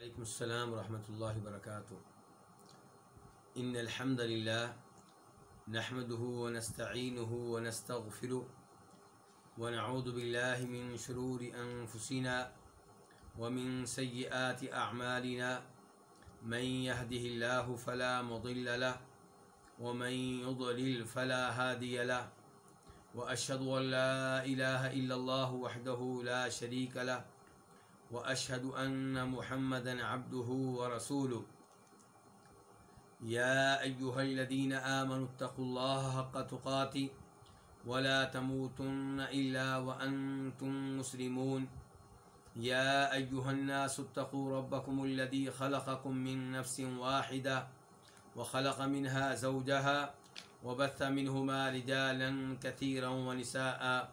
وعلیکم السلام ورحمۃ اللہ وبرکاتہ۔ ان الحمد للہ نحمده ونستعینه ونستغفره ونعوذ باللہ من شرور انفسنا ومن سیئات اعمالنا من يهده الله فلا مضل له ومن يضلل فلا هادي له واشهد ان لا اله الا الله وحده لا شريك له واشهد ان محمدا عبده ورسوله. يا ايها الذين امنوا اتقوا الله حق تقاته ولا تموتن الا وانتم مسلمون. يا ايها الناس اتقوا ربكم الذي خلقكم من نفس واحده وخلق منها زوجها وبث منهما رجالا كثيرا ونساء.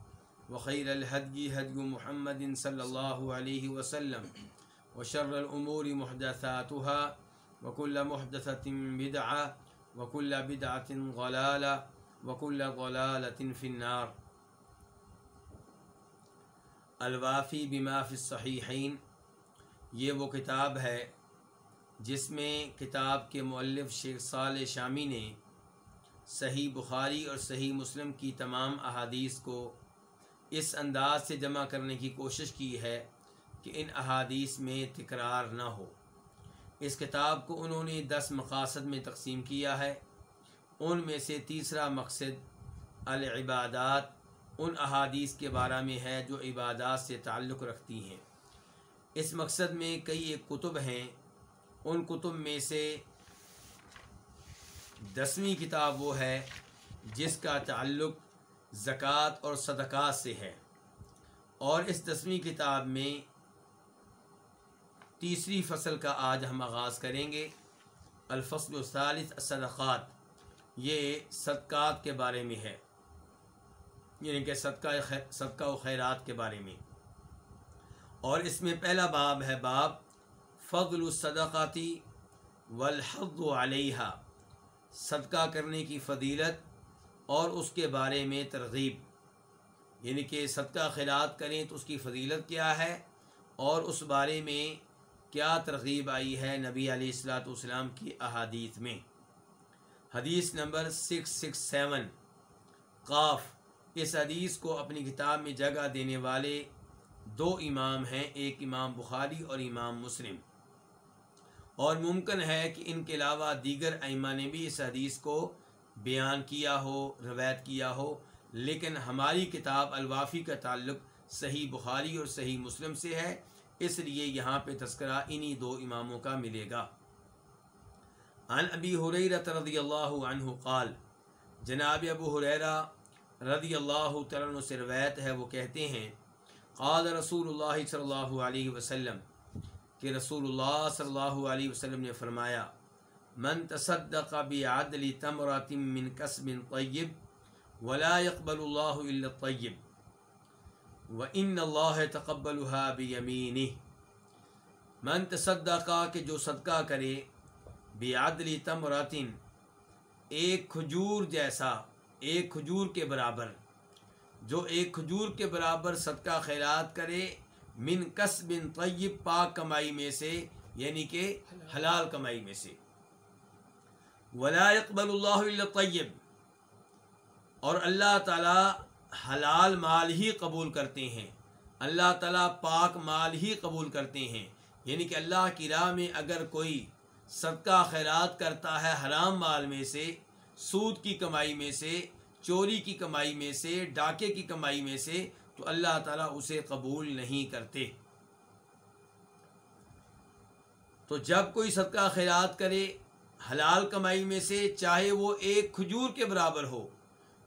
وخير الهدي هدي محمد صلى الله عليه وسلم، وشر الأمور محدثاتها، وكل محدثة بدعة، وكل بدعة ضلالة، وكل ضلالة في النار. الوافی بما فی الصحیحین یہ وہ کتاب ہے جس میں کتاب کے مؤلف شیخ صالح شامی نے صحیح بخاری اور صحیح مسلم کی تمام احادیث کو اس انداز سے جمع کرنے کی کوشش کی ہے کہ ان احادیث میں تکرار نہ ہو۔ اس کتاب کو انہوں نے دس مقاصد میں تقسیم کیا ہے۔ ان میں سے تیسرا مقصد العبادات ان احادیث کے بارے میں ہے جو عبادات سے تعلق رکھتی ہیں۔ اس مقصد میں کئی ایک کتب ہیں۔ ان کتب میں سے دسویں کتاب وہ ہے جس کا تعلق زکوٰۃ اور صدقات سے ہے۔ اور اس دسویں کتاب میں تیسری فصل کا آج ہم آغاز کریں گے۔ الفصل الثالث، صدقات۔ یہ صدقات کے بارے میں ہے۔ یعنی کہ صدقہ صدقہ و خیرات کے بارے میں۔ اور اس میں پہلا باب ہے باب فضل الصدقاتی والحض علیہ صدقہ کرنے کی فضیلت اور اس کے بارے میں ترغیب۔ یعنی کہ صدقہ خیرات کریں تو اس کی فضیلت کیا ہے اور اس بارے میں کیا ترغیب آئی ہے نبی علیہ السلاۃ والسلام کی احادیث میں۔ حدیث نمبر سکس سکس سیون۔ قاف۔ اس حدیث کو اپنی کتاب میں جگہ دینے والے دو امام ہیں، ایک امام بخاری اور امام مسلم۔ اور ممکن ہے کہ ان کے علاوہ دیگر ائمہ نے بھی اس حدیث کو بیان کیا ہو، روایت کیا ہو، لیکن ہماری کتاب الوافی کا تعلق صحیح بخاری اور صحیح مسلم سے ہے، اس لیے یہاں پہ تذکرہ انہی دو اماموں کا ملے گا۔ عن ابی حریرت رضی اللہ عنہ قال، جناب ابو حریرہ رضی اللہ تعالیٰ سے روایت ہے، وہ کہتے ہیں، قال رسول اللہ صلی اللہ علیہ وسلم، کہ رسول اللہ صلی اللہ علیہ وسلم نے فرمایا من تصدق بعدل تمرات من كسب طيب ولا يقبل الله الا الطيب. وان الله تقبلها بيمينه. من تصدق کہ جو صدقہ کرے بعدل تمرات ایک کھجور جیسا، ایک کھجور کے برابر، جو ایک کھجور کے برابر صدقہ خیرات کرے من کسب طیب پاک کمائی میں سے یعنی کہ حلال کمائی میں سے۔ ولا اقبال اللہ طیب اور اللہ تعالی حلال مال ہی قبول کرتے ہیں۔ اللہ تعالیٰ پاک مال ہی قبول کرتے ہیں۔ یعنی کہ اللہ کی راہ میں اگر کوئی صدقہ خیرات کرتا ہے حرام مال میں سے، سود کی کمائی میں سے، چوری کی کمائی میں سے، ڈاکے کی کمائی میں سے، تو اللہ تعالیٰ اسے قبول نہیں کرتے۔ تو جب کوئی صدقہ خیرات کرے حلال کمائی میں سے چاہے وہ ایک کھجور کے برابر ہو۔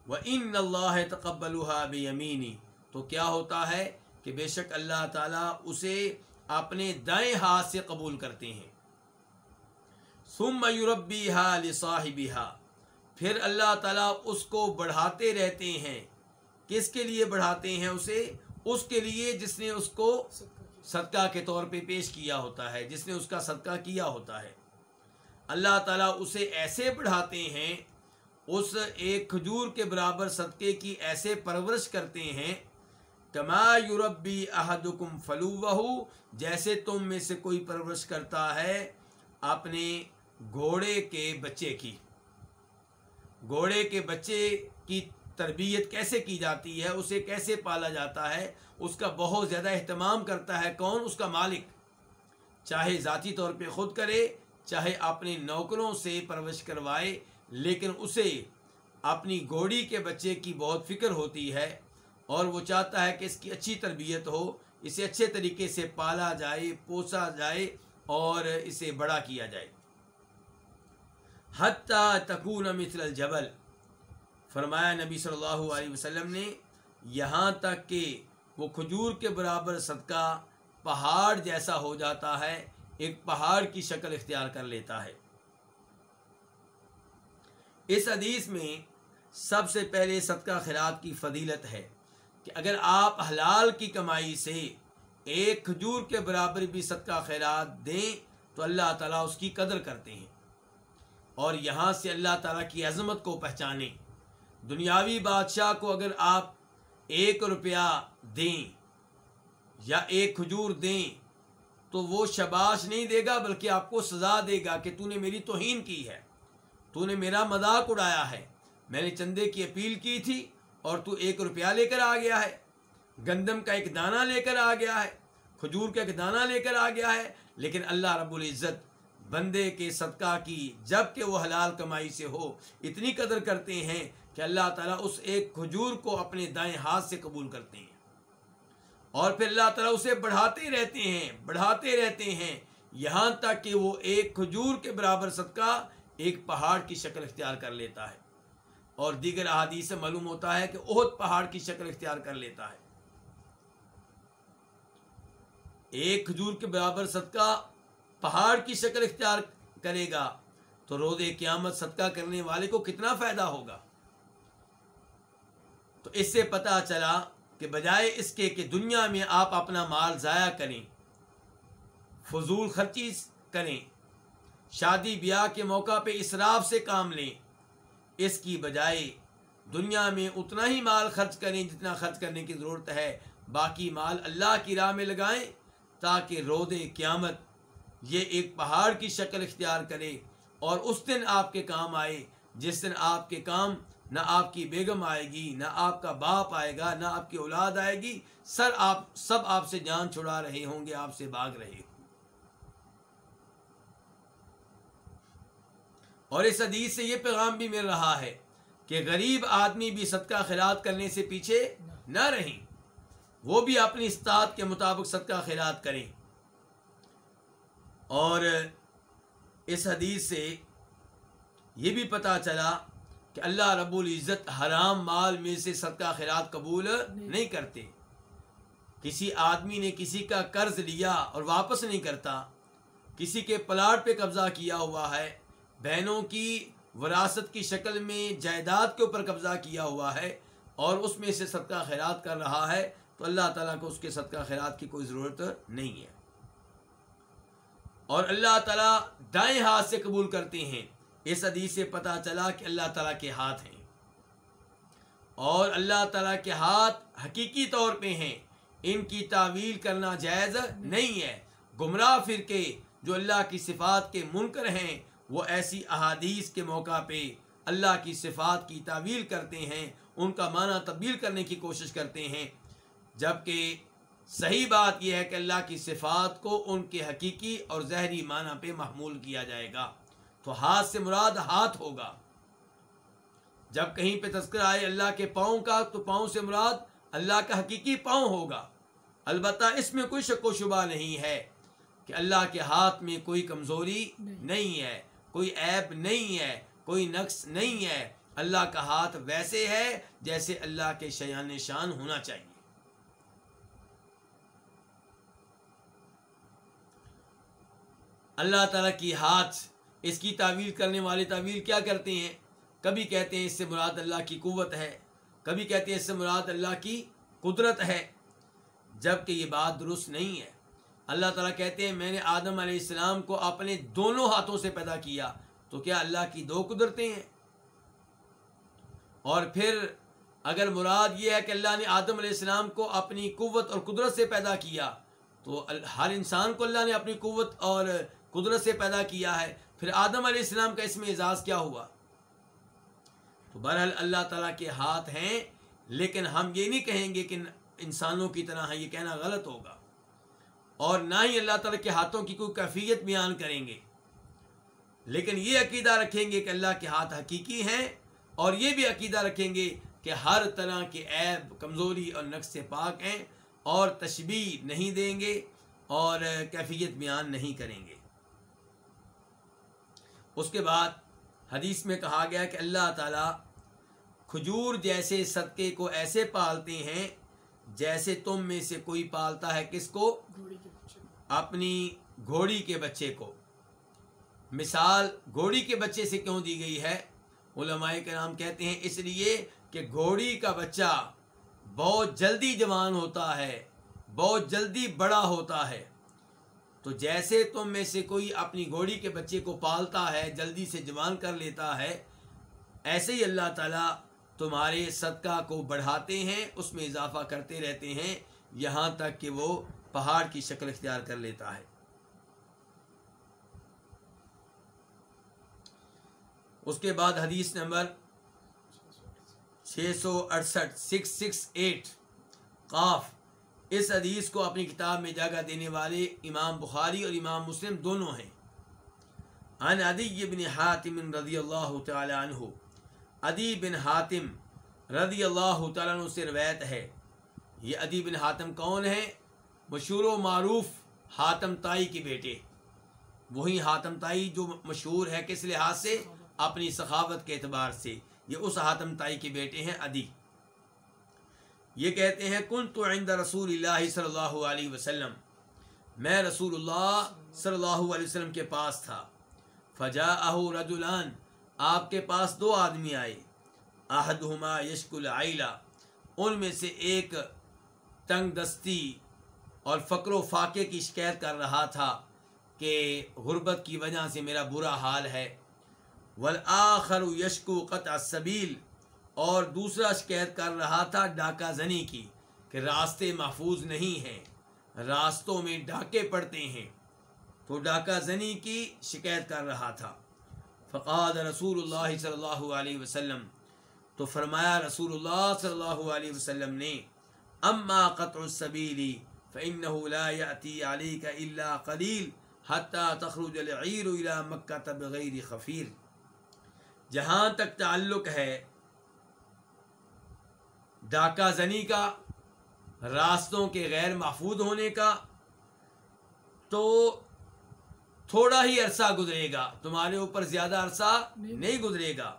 وہ ان اللہ تقبل بینی تو کیا ہوتا ہے کہ بے شک اللہ تعالیٰ اسے اپنے دائیں ہاتھ سے قبول کرتے ہیں۔ ثم یوربی ہا لصاحبی پھر اللہ تعالیٰ اس کو بڑھاتے رہتے ہیں۔ کس کے لیے بڑھاتے ہیں اسے؟ اس کے لیے جس نے اس کو صدقہ کے طور پہ پیش کیا ہوتا ہے، جس نے اس کا صدقہ کیا ہوتا ہے۔ اللہ تعالیٰ اسے ایسے بڑھاتے ہیں، اس ایک کھجور کے برابر صدقے کی ایسے پرورش کرتے ہیں، کما یوربی احدکم فلو جیسے تم میں سے کوئی پرورش کرتا ہے اپنے گھوڑے کے بچے کی۔ گھوڑے کے بچے کی تربیت کیسے کی جاتی ہے؟ اسے کیسے پالا جاتا ہے؟ اس کا بہت زیادہ اہتمام کرتا ہے۔ کون؟ اس کا مالک۔ چاہے ذاتی طور پہ خود کرے چاہے اپنے نوکروں سے پرورش کروائے، لیکن اسے اپنی گھوڑی کے بچے کی بہت فکر ہوتی ہے اور وہ چاہتا ہے کہ اس کی اچھی تربیت ہو، اسے اچھے طریقے سے پالا جائے، پوسا جائے اور اسے بڑا کیا جائے۔ حتیٰ تکون مثل الجبل، فرمایا نبی صلی اللہ علیہ وسلم نے، یہاں تک کہ وہ کھجور کے برابر صدقہ پہاڑ جیسا ہو جاتا ہے ایک پہاڑ کی شکل اختیار کر لیتا ہے۔ اس حدیث میں سب سے پہلے صدقہ خیرات کی فضیلت ہے کہ اگر آپ حلال کی کمائی سے ایک کھجور کے برابر بھی صدقہ خیرات دیں تو اللہ تعالیٰ اس کی قدر کرتے ہیں۔ اور یہاں سے اللہ تعالیٰ کی عظمت کو پہچانیں۔ دنیاوی بادشاہ کو اگر آپ ایک روپیہ دیں یا ایک کھجور دیں تو وہ شباش نہیں دے گا بلکہ آپ کو سزا دے گا کہ تو نے میری توہین کی ہے۔ تو نے میرا مذاق اڑایا ہے۔ میں نے چندے کی اپیل کی تھی اور تو ایک روپیہ لے کر آ گیا ہے۔ گندم کا ایک دانہ لے کر آ گیا ہے۔ کھجور کا ایک دانہ لے کر آ گیا ہے۔ لیکن اللہ رب العزت بندے کے صدقہ کی، جبکہ وہ حلال کمائی سے ہو، اتنی قدر کرتے ہیں کہ اللہ تعالیٰ اس ایک کھجور کو اپنے دائیں ہاتھ سے قبول کرتے ہیں۔ اور پھر اللہ تعالیٰ اسے بڑھاتے رہتے ہیں، بڑھاتے رہتے ہیں۔ یہاں تک کہ وہ ایک کھجور کے برابر صدقہ ایک پہاڑ کی شکل اختیار کر لیتا ہے۔ اور دیگر احادیث سے معلوم ہوتا ہے کہ عہد پہاڑ کی شکل اختیار کر لیتا ہے۔ ایک کھجور کے برابر صدقہ پہاڑ کی شکل اختیار کرے گا تو روز قیامت صدقہ کرنے والے کو کتنا فائدہ ہوگا؟ تو اس سے پتا چلا کہ بجائے اس کے کہ دنیا میں آپ اپنا مال ضائع کریں، فضول خرچی کریں، شادی بیاہ کے موقع پہ اسراف سے کام لیں، اس کی بجائے دنیا میں اتنا ہی مال خرچ کریں جتنا خرچ کرنے کی ضرورت ہے، باقی مال اللہ کی راہ میں لگائیں تاکہ رود قیامت یہ ایک پہاڑ کی شکل اختیار کرے اور اس دن آپ کے کام آئے، جس دن آپ کے کام نہ آپ کی بیگم آئے گی، نہ آپ کا باپ آئے گا، نہ آپ کی اولاد آئے گی۔ سر آپ، سب آپ سے جان چھڑا رہے ہوں گے، آپ سے بھاگ رہے ہوں۔ اور اس حدیث سے یہ پیغام بھی مل رہا ہے کہ غریب آدمی بھی صدقہ خیرات کرنے سے پیچھے نہ رہیں۔ وہ بھی اپنی استاد کے مطابق صدقہ خیرات کریں۔ اور اس حدیث سے یہ بھی پتہ چلا کہ اللہ رب العزت حرام مال میں سے صدقہ خیرات قبول نہیں کرتے۔ کسی آدمی نے کسی کا قرض لیا اور واپس نہیں کرتا، کسی کے پلاٹ پہ قبضہ کیا ہوا ہے، بہنوں کی وراثت کی شکل میں جائیداد کے اوپر قبضہ کیا ہوا ہے اور اس میں سے صدقہ خیرات کر رہا ہے، تو اللہ تعالیٰ کو اس کے صدقہ خیرات کی کوئی ضرورت نہیں ہے۔ اور اللہ تعالیٰ دائیں ہاتھ سے قبول کرتے ہیں۔ اس حدیث سے پتہ چلا کہ اللہ تعالیٰ کے ہاتھ ہیں۔ اور اللہ تعالیٰ کے ہاتھ حقیقی طور پہ ہیں۔ ان کی تعویل کرنا جائز نہیں ہے۔ گمراہ فرقے جو اللہ کی صفات کے منکر ہیں، وہ ایسی احادیث کے موقع پہ اللہ کی صفات کی تعویل کرتے ہیں۔ ان کا معنی تبدیل کرنے کی کوشش کرتے ہیں۔ جبکہ صحیح بات یہ ہے کہ اللہ کی صفات کو ان کے حقیقی اور زہری معنی پہ محمول کیا جائے گا۔ تو ہاتھ سے مراد ہاتھ ہوگا۔ جب کہیں پہ تذکر آئے اللہ کے پاؤں کا، تو پاؤں سے مراد اللہ کا حقیقی پاؤں ہوگا۔ البتہ اس میں کوئی شک و شبہ نہیں ہے کہ اللہ کے ہاتھ میں کوئی کمزوری نہیں ہے، کوئی عیب نہیں ہے، کوئی نقص نہیں ہے۔ اللہ کا ہاتھ ویسے ہے جیسے اللہ کے شیان شان ہونا چاہیے۔ اللہ تعالیٰ کی ہاتھ اس کی تعویل کرنے والے تعویل کیا کرتے ہیں؟ کبھی کہتے ہیں اس سے مراد اللہ کی قوت ہے، کبھی کہتے ہیں اس سے مراد اللہ کی قدرت ہے جبکہ یہ بات درست نہیں ہے۔ اللہ تعالیٰ کہتے ہیں، میں نے آدم علیہ السلام کو اپنے دونوں ہاتھوں سے پیدا کیا، تو کیا اللہ کی دو قدرتیں ہیں؟ اور پھر اگر مراد یہ ہے کہ اللہ نے آدم علیہ السلام کو اپنی قوت اور قدرت سے پیدا کیا، تو ہر انسان کو اللہ نے اپنی قوت اور قدرت سے پیدا کیا ہے۔ پھر آدم علیہ السلام کا اس میں اعزاز کیا ہوا؟ تو بہرحال اللہ تعالیٰ کے ہاتھ ہیں، لیکن ہم یہ نہیں کہیں گے کہ انسانوں کی طرح یہ کہنا غلط ہوگا۔ اور نہ ہی اللہ تعالیٰ کے ہاتھوں کی کوئی کیفیت بیان کریں گے۔ لیکن یہ عقیدہ رکھیں گے کہ اللہ کے ہاتھ حقیقی ہیں، اور یہ بھی عقیدہ رکھیں گے کہ ہر طرح کے عیب، کمزوری اور نقص پاک ہیں اور تشبیح نہیں دیں گے اور کیفیت بیان نہیں کریں گے۔ اس کے بعد حدیث میں کہا گیا کہ اللہ تعالیٰ کھجور جیسے صدقے کو ایسے پالتے ہیں جیسے تم میں سے کوئی پالتا ہے کس کو؟ اپنی گھوڑی کے بچے کو۔ مثال گھوڑی کے بچے سے کیوں دی گئی ہے؟ علماء کے نام کہتے ہیں اس لیے کہ گھوڑی کا بچہ بہت جلدی جوان ہوتا ہے بہت جلدی بڑا ہوتا ہے۔ تو جیسے تم میں سے کوئی اپنی گھوڑی کے بچے کو پالتا ہے، جلدی سے جوان کر لیتا ہے، ایسے ہی اللہ تعالیٰ تمہارے صدقہ کو بڑھاتے ہیں، اس میں اضافہ کرتے رہتے ہیں، یہاں تک کہ وہ پہاڑ کی شکل اختیار کر لیتا ہے۔ اس کے بعد حدیث نمبر چھ سو اڑسٹھ، سکس سکس ایٹ، قاف۔ اس حدیث کو اپنی کتاب میں جگہ دینے والے امام بخاری اور امام مسلم دونوں ہیں۔ عن عدی بن حاتم رضی اللہ تعالی عنہ، عدی بن حاتم رضی اللہ تعالیٰ عنہ سے روایت ہے۔ یہ عدی بن حاتم کون ہے مشہور و معروف حاتم تائی کے بیٹے۔ وہی حاتم تائی جو مشہور ہے کس لحاظ سے؟ اپنی سخاوت کے اعتبار سے۔ یہ اس حاتم تائی کے بیٹے ہیں ادی یہ کہتے ہیں کن تو عند رسول اللہ صلی اللہ علیہ وسلم. میں رسول اللہ صلی اللہ علیہ وسلم کے پاس تھا۔ فجا اہ رجولان آپ کے پاس دو آدمی آئے۔ احدہما یشک العیلہ ان میں سے ایک تنگ دستی اور فقر و فاقے کی شکایت کر رہا تھا کہ غربت کی وجہ سے میرا برا حال ہے۔ والآخر یشکو قطع سبیل اور دوسرا شکایت کر رہا تھا ڈاکہ زنی کی کہ راستے محفوظ نہیں ہیں، راستوں میں ڈاکے پڑتے ہیں۔ تو ڈاکہ زنی کی شکایت کر رہا تھا۔ فقاد رسول اللہ صلی اللہ علیہ وسلم، تو فرمایا رسول اللہ صلی اللہ علیہ وسلم نے، اما قطع السبیل، فإنه لا يأتي عليك إلا قليل حتى تخرج العير إلى مكة بغير خفير جہاں تک تعلق ہے ڈاکہ زنی کا راستوں کے غیر محفوظ ہونے کا تو تھوڑا ہی عرصہ گزرے گا۔ تمہارے اوپر زیادہ عرصہ نہیں۔ گزرے گا۔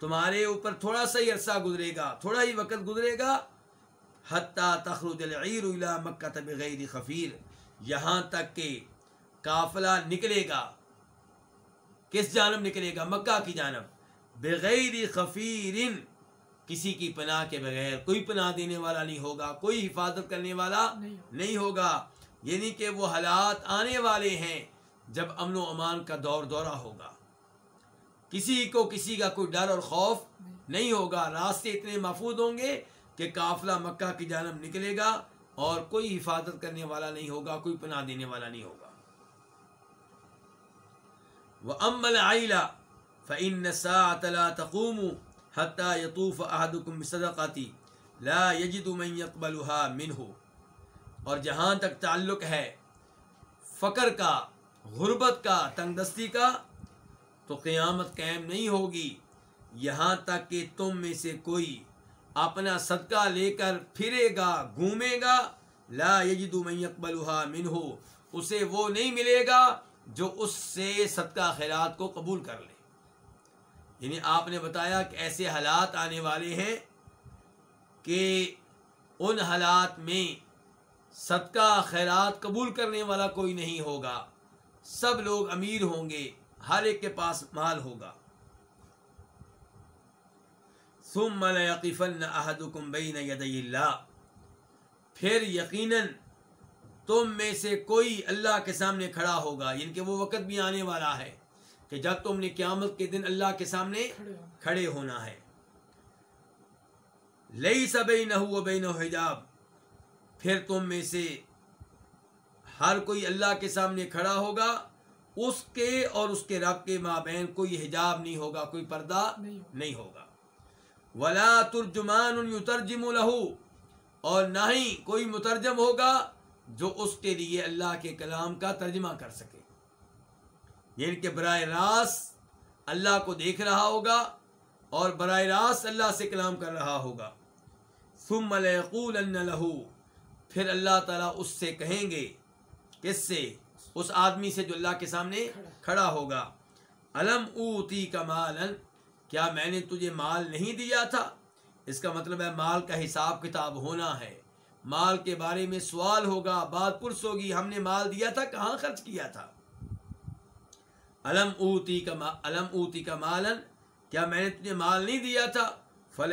تمہارے اوپر تھوڑا سا ہی عرصہ گزرے گا تھوڑا ہی وقت گزرے گا۔ حتیٰ تخرج العیر الى مکہ بغیر خفیر۔ یہاں تک کہ قافلہ نکلے گا۔ کس جانب نکلے گا؟ مکہ کی جانب۔ بغیر خفیر کسی کی پناہ کے بغیر کوئی پناہ دینے والا نہیں ہوگا کوئی حفاظت کرنے والا نہیں ہوگا۔ یعنی کہ وہ حالات آنے والے ہیں جب امن و امان کا دور دورہ ہوگا۔ کسی کو کسی کا کوئی ڈر اور خوف نہیں۔ ہوگا۔ راستے اتنے محفوظ ہوں گے کہ قافلہ مکہ کی جانب نکلے گا اور کوئی حفاظت کرنے والا نہیں ہوگا کوئی پناہ دینے والا نہیں ہوگا۔ وہ امل آئلہ فعن لا تقوم حتیٰ یطوف احدکم بصدقاتی لا یجد من يقبلها منه. اور جہاں تک تعلق ہے فقر کا، غربت کا تنگ دستی کا، تو قیامت قائم نہیں ہوگی۔ یہاں تک کہ تم میں سے کوئی اپنا صدقہ لے کر پھرے گا، گھومے گا، لا یجد من يقبلها منه۔ اسے وہ نہیں ملے گا جو اس سے صدقہ خیرات کو قبول کر لے۔ یعنی آپ نے بتایا کہ ایسے حالات آنے والے ہیں کہ ان حالات میں صدقہ خیرات قبول کرنے والا کوئی نہیں ہوگا۔ سب لوگ امیر ہوں گے، ہر ایک کے پاس مال ہوگا۔ ثم ليقفن احدكم بين يدي الله پھر یقیناً تم میں سے کوئی اللہ کے سامنے کھڑا ہوگا یعنی کہ وہ وقت بھی آنے والا ہے۔ کہ جب تم نے قیامت کے دن اللہ کے سامنے کھڑے ہونا۔ ہے۔ لئی سبئی نہ ہو بین حجاب۔ پھر تم میں سے ہر کوئی اللہ کے سامنے کھڑا ہوگا اس کے اور اس کے رب کے مابین کوئی حجاب نہیں ہوگا کوئی پردہ نہیں ہوگا۔ ولا ترجمان یترجم لہو۔ اور نہ ہی کوئی مترجم ہوگا جو اس کے لیے اللہ کے کلام کا ترجمہ کر سکے۔ یعنی کہ براہ راست اللہ کو دیکھ رہا ہوگا اور براہ راست اللہ سے کلام کر رہا ہوگا۔ ثم لیقول لہو، پھر اللہ تعالیٰ اس سے کہیں گے، کس سے؟ اس آدمی سے جو اللہ کے سامنے کھڑا ہوگا۔ علم اوتی کا مالن کیا میں نے تجھے مال نہیں دیا تھا؟ اس کا مطلب ہے مال کا حساب کتاب ہونا ہے۔ مال کے بارے میں سوال ہوگا، بات پرس ہوگی، ہم نے مال دیا تھا، کہاں خرچ کیا تھا؟ علم اوتی کا علم اوتی کا مالن کیا میں نے تجھے مال نہیں دیا تھا؟ فل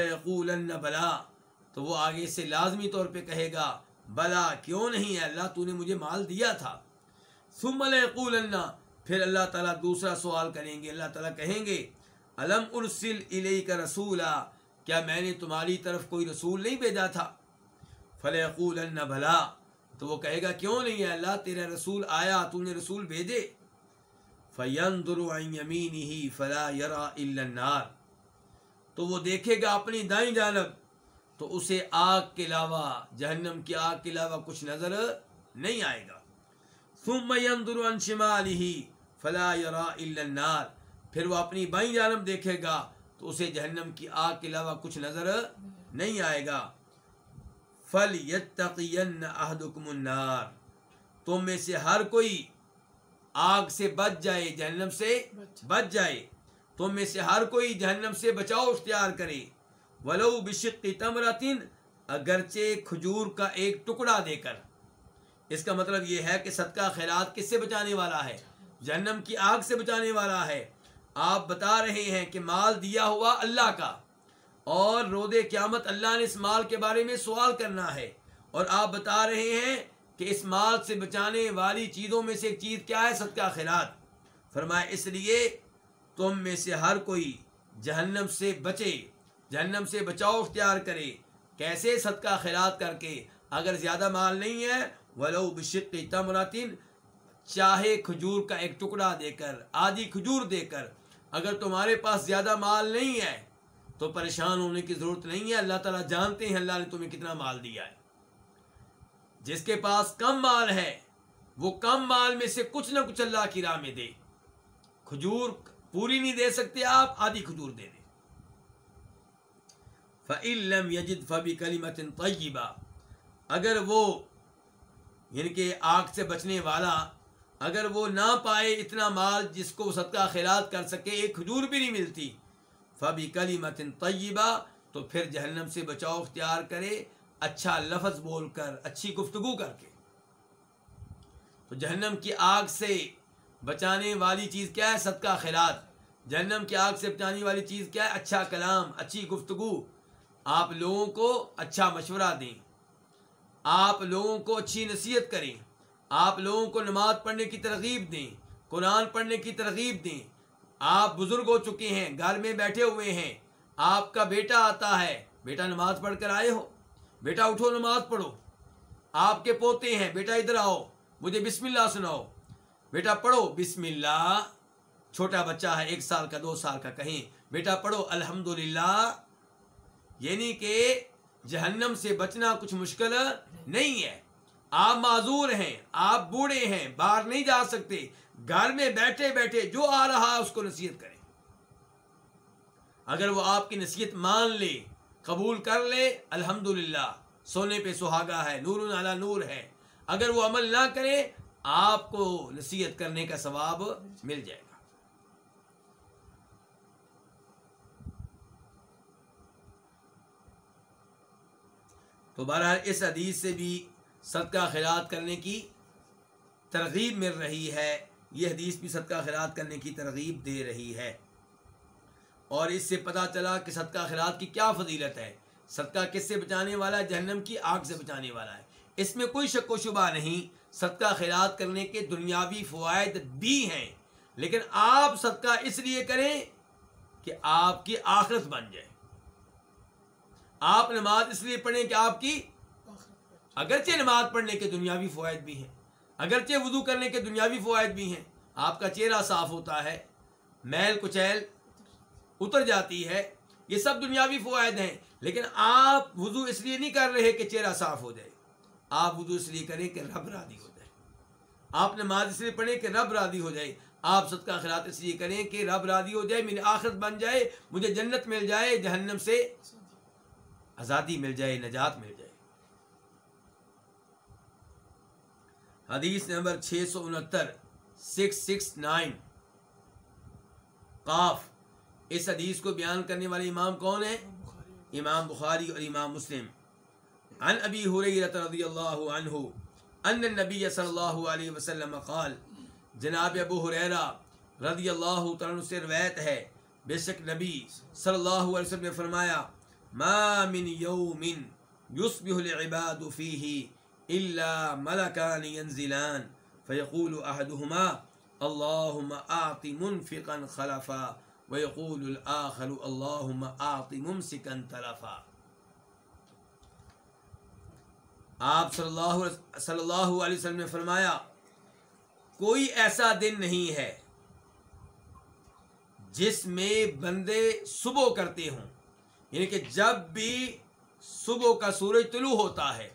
بلا، تو وہ آگے سے لازمی طور پہ کہے گا، بلا کیوں نہیں ہے؟ اللہ تو نے مجھے مال دیا تھا۔ ثم یقول پھر اللہ تعالیٰ دوسرا سوال کریں گے۔ اللہ تعالیٰ کہیں گے علم ارسل علیہ کا رسولہ کیا میں نے تمہاری طرف کوئی رسول نہیں بھیجا تھا؟ فلیقول بھلا تو وہ کہے گا، کیوں نہیں ہے؟ اللہ تیرا رسول آیا، تو نے رسول بھیجے۔ فیندر فین ہی فلا یرا النار تو وہ دیکھے گا اپنی دائیں جانب، تو اسے آگ کے علاوہ، جہنم کی آگ کے علاوہ کچھ نظر نہیں آئے گا۔ ثم ينظر عن شماله فلا يرى الا النار پھر وہ اپنی بائیں جانب دیکھے گا، تو اسے جہنم کی آگ کے علاوہ کچھ نظر نہیں آئے گا۔ فل یتقین احدکم النار تم میں سے ہر کوئی آگ سے بچ جائے جہنم سے بچ جائے۔ تم میں سے ہر کوئی جہنم سے بچاؤ اختیار کرے۔ ولو بشق تمرتن اگرچہ کھجور کا ایک ٹکڑا دے کر۔ اس کا مطلب یہ ہے کہ صدقہ خیرات کس سے بچانے والا ہے؟ جہنم کی آگ سے بچانے والا ہے۔ آپ بتا رہے ہیں کہ مال دیا ہوا اللہ کا۔ اور رود قیامت اللہ نے اس مال کے بارے میں سوال کرنا ہے۔ اور آپ بتا رہے ہیں کہ اس مال سے بچانے والی چیزوں میں سے ایک چیز کیا ہے؟ صدقہ خیرات۔ فرمایا، اس لیے تم میں سے ہر کوئی جہنم سے بچے، جہنم سے بچاؤ اختیار کرے۔ کیسے صدقہ خیرات کر کے اگر زیادہ مال نہیں ہے؟ ولو بشق تمراتن چاہے کھجور کا ایک ٹکڑا دے کر، آدھی کھجور دے کر۔ اگر تمہارے پاس زیادہ مال نہیں ہے، تو پریشان ہونے کی ضرورت نہیں ہے۔ اللہ تعالیٰ جانتے ہیں اللہ نے تمہیں کتنا مال دیا ہے۔ جس کے پاس کم مال ہے، وہ کم مال میں سے کچھ نہ کچھ اللہ کی راہ میں دے۔ کھجور پوری نہیں دے سکتے آپ، آدھی کھجور دے دیں فعلم یجد فبی کلیمت طیبہ اگر وہ یعنی کہ آگ سے بچنے والا، اگر وہ نہ پائے اتنا مال جس کو صدقہ خیرات کر سکے، ایک کھجور بھی نہیں ملتی۔ فبی کلی متن طیبہ تو پھر جہنم سے بچاؤ اختیار کرے۔ اچھا لفظ بول کر، اچھی گفتگو کر کے۔ تو جہنم کی آگ سے بچانے والی چیز کیا ہے؟ صدقہ، خیرات۔ جہنم کی آگ سے بچانے والی چیز کیا ہے؟ اچھا کلام، اچھی گفتگو۔ آپ لوگوں کو اچھا مشورہ دیں۔ آپ لوگوں کو اچھی نصیحت کریں۔ آپ لوگوں کو نماز پڑھنے کی ترغیب دیں۔ قرآن پڑھنے کی ترغیب دیں۔ آپ بزرگ ہو چکے ہیں، گھر میں بیٹھے ہوئے ہیں۔ آپ کا بیٹا آتا ہے۔ بیٹا نماز پڑھ کر آئے ہو۔ بیٹا اٹھو نماز پڑھو۔ آپ کے پوتے ہیں، بیٹا ادھر آؤ، مجھے بسم اللہ سناؤ۔ بیٹا پڑھو، بسم اللہ۔ چھوٹا بچہ ہے، ایک سال کا، دو سال کا، کہیں۔ بیٹا پڑھو الحمد یعنی کہ جہنم سے بچنا کچھ مشکل نہیں ہے۔ آپ معذور ہیں، آپ بوڑھے ہیں، باہر نہیں جا سکتے۔ گھر میں بیٹھے بیٹھے جو آ رہا اس کو نصیحت کریں۔ اگر وہ آپ کی نصیحت مان لے قبول کر لے الحمد سونے پہ سہاگا ہے، نور نالا نور ہے۔ اگر وہ عمل نہ کرے، آپ کو نصیحت کرنے کا ثواب مل جائے گا۔ تو بہرحال اس حدیث سے بھی صدقہ خیرات کرنے کی ترغیب مل رہی ہے۔ یہ حدیث بھی صدقہ خیرات کرنے کی ترغیب دے رہی ہے۔ اور اس سے پتہ چلا کہ صدقہ خیرات کی کیا فضیلت ہے۔ صدقہ کس سے بچانے والا ہے؟ جہنم کی آگ سے بچانے والا ہے۔ اس میں کوئی شک و شبہ نہیں، صدقہ خیرات کرنے کے دنیاوی فوائد بھی ہیں۔ لیکن آپ صدقہ اس لیے کریں کہ آپ کی آخرت بن جائے۔ آپ نماز اس لیے پڑھیں کہ آپ کی اگرچہ نماز پڑھنے کے دنیاوی فوائد بھی ہیں، اگرچہ وضو کرنے کے دنیاوی فوائد بھی ہیں۔ آپ کا چہرہ صاف ہوتا ہے، میل کچیل اتر جاتی ہے۔ یہ سب دنیاوی فوائد ہیں، لیکن آپ وضو اس لیے نہیں کر رہے کہ چہرہ صاف ہو جائے۔ آپ وضو اس لیے کریں کہ رب راضی ہو جائے۔ آپ نماز اس لیے پڑھیں کہ رب راضی ہو جائے۔ آپ صدقہ خیرات اس لیے کریں کہ رب راضی ہو جائے، میری آخرت بن جائے، مجھے جنت مل جائے، جہنم سے آزادی مل جائے، نجات مل جائے۔ حدیث نمبر چھ سو انہتر سکس سکس نائن قاف۔ اس حدیث کو بیان کرنے والے امام کون ہیں؟ امام بخاری اور امام مسلم. عن ابی حریرت رضی اللہ عنہ ان النبی صلی اللہ علیہ وسلم قال، جناب ابو حریرہ رضی اللہ تعالیٰ سے روایت ہے، بے شک نبی صلی اللہ علیہ وسلم نے فرمایا، ما من يوم يصبح العباد فيه إلا ملكان ينزلان فيقول أحدهما اللهم أعط منفقا خلفا ويقول الآخر اللهم أعط ممسكا تلفا۔ آپ صلی اللہ صلی اللہ علیہ وسلم نے فرمایا، کوئی ایسا دن نہیں ہے جس میں بندے صبح کرتے ہوں۔ یعنی کہ جب بھی صبح کا سورج طلوع ہوتا ہے،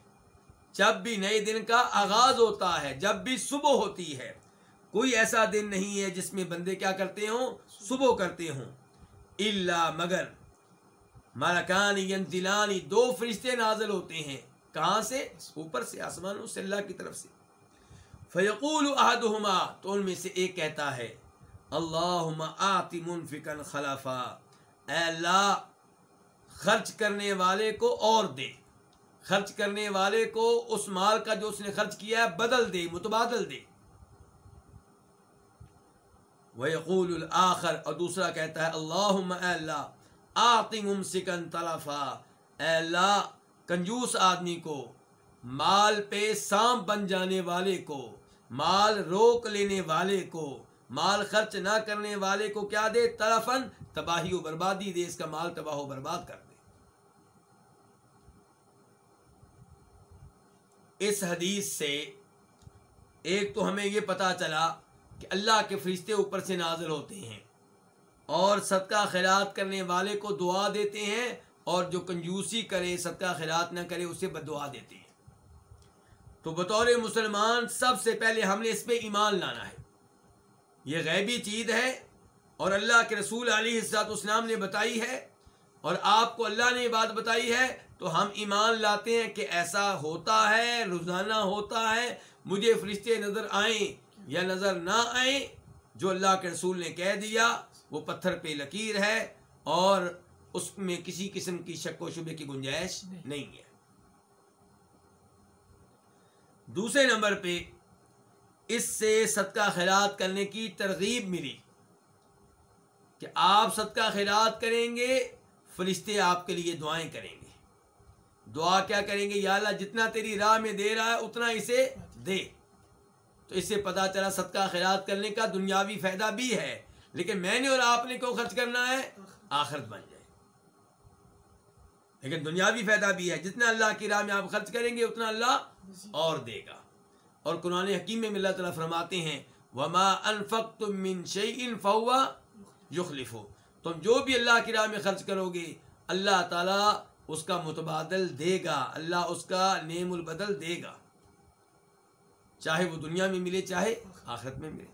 جب بھی نئے دن کا آغاز ہوتا ہے، جب بھی صبح ہوتی ہے، کوئی ایسا دن نہیں ہے جس میں بندے کیا کرتے ہوں؟ صبح کرتے ہوں۔ اللہ مگر مالکانی ینزلانی دو فرشتے نازل ہوتے ہیں۔ کہاں سے؟ اوپر سے آسمان سے، اللہ کی طرف سے۔ فیقول احدہما، تو ان میں سے ایک کہتا ہے، اللہم آتی منفقا خلافا اے اللہ، خرچ کرنے والے کو اور دے۔ خرچ کرنے والے کو اس مال کا جو اس نے خرچ کیا ہے، بدل دے، متبادل دے۔ وہ یقول الآخر اور دوسرا کہتا ہے اللہ اللہ، آتی ممسکن طلفا، اے اللہ، کنجوس آدمی کو، مال پہ سام بن جانے والے کو، مال روک لینے والے کو، مال خرچ نہ کرنے والے کو کیا دے؟ طرفن تباہی و بربادی دے، اس کا مال تباہ و برباد کر دے۔ اس حدیث سے ایک تو ہمیں یہ پتا چلا کہ اللہ کے فرشتے اوپر سے نازل ہوتے ہیں اور صدقہ خیرات کرنے والے کو دعا دیتے ہیں اور جو کنجوسی کرے، صدقہ خیرات نہ کرے، اسے بد دعا دیتے ہیں۔ تو بطور مسلمان سب سے پہلے ہم نے اس پہ ایمان لانا ہے۔ یہ غیبی چیز ہے اور اللہ کے رسول علی حسات اسلام نے بتائی ہے اور آپ کو اللہ نے یہ بات بتائی ہے۔ تو ہم ایمان لاتے ہیں کہ ایسا ہوتا ہے، روزانہ ہوتا ہے، مجھے فرشتے نظر آئیں یا نظر نہ آئیں جو اللہ کے رسول نے کہہ دیا وہ پتھر پہ لکیر ہے اور اس میں کسی قسم کی شک و شبے کی گنجائش نہیں ہے۔ دوسرے نمبر پہ اس سے صدقہ خیرات کرنے کی ترغیب ملی کہ آپ صدقہ خیرات کریں گے فرشتے آپ کے لیے دعائیں کریں گے۔ دعا کیا کریں گے؟ یا اللہ جتنا تیری راہ میں دے رہا ہے اتنا اسے دے۔ تو اس سے پتا چلا صدقہ خیرات کرنے کا دنیاوی فائدہ بھی ہے، لیکن میں نے اور آپ نے کیوں خرچ کرنا ہے؟ آخرت بن جائے۔ لیکن دنیاوی فائدہ بھی ہے، جتنا اللہ کی راہ میں آپ خرچ کریں گے، اتنا اللہ اور دے گا۔ اور قرآن حکیم میں اللہ تعالیٰ فرماتے ہیں، وما انفق تم من شعی فوا یخلف تم جو بھی اللہ کی راہ میں خرچ کرو گے، اللہ تعالیٰ اس کا متبادل دے گا، اللہ اس کا نیم البدل دے گا۔ چاہے وہ دنیا میں ملے، چاہے آخرت میں ملے۔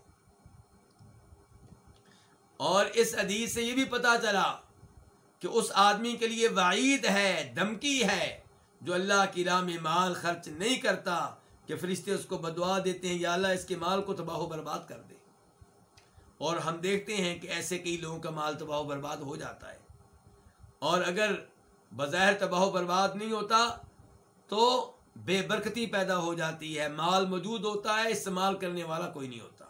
اور اس حدیث سے یہ بھی پتا چلا کہ اس آدمی کے لیے وعید ہے دمکی ہے، جو اللہ کی راہ میں مال خرچ نہیں کرتا کہ فرشتے اس کو بدوا دیتے ہیں، یا اللہ اس کے مال کو تباہ و برباد کر دے۔ اور ہم دیکھتے ہیں کہ ایسے کئی لوگوں کا مال تباہ و برباد ہو جاتا ہے۔ اور اگر بظاہر تباہ و برباد نہیں ہوتا تو بے برکتی پیدا ہو جاتی ہے، مال موجود ہوتا ہے، استعمال کرنے والا کوئی نہیں ہوتا۔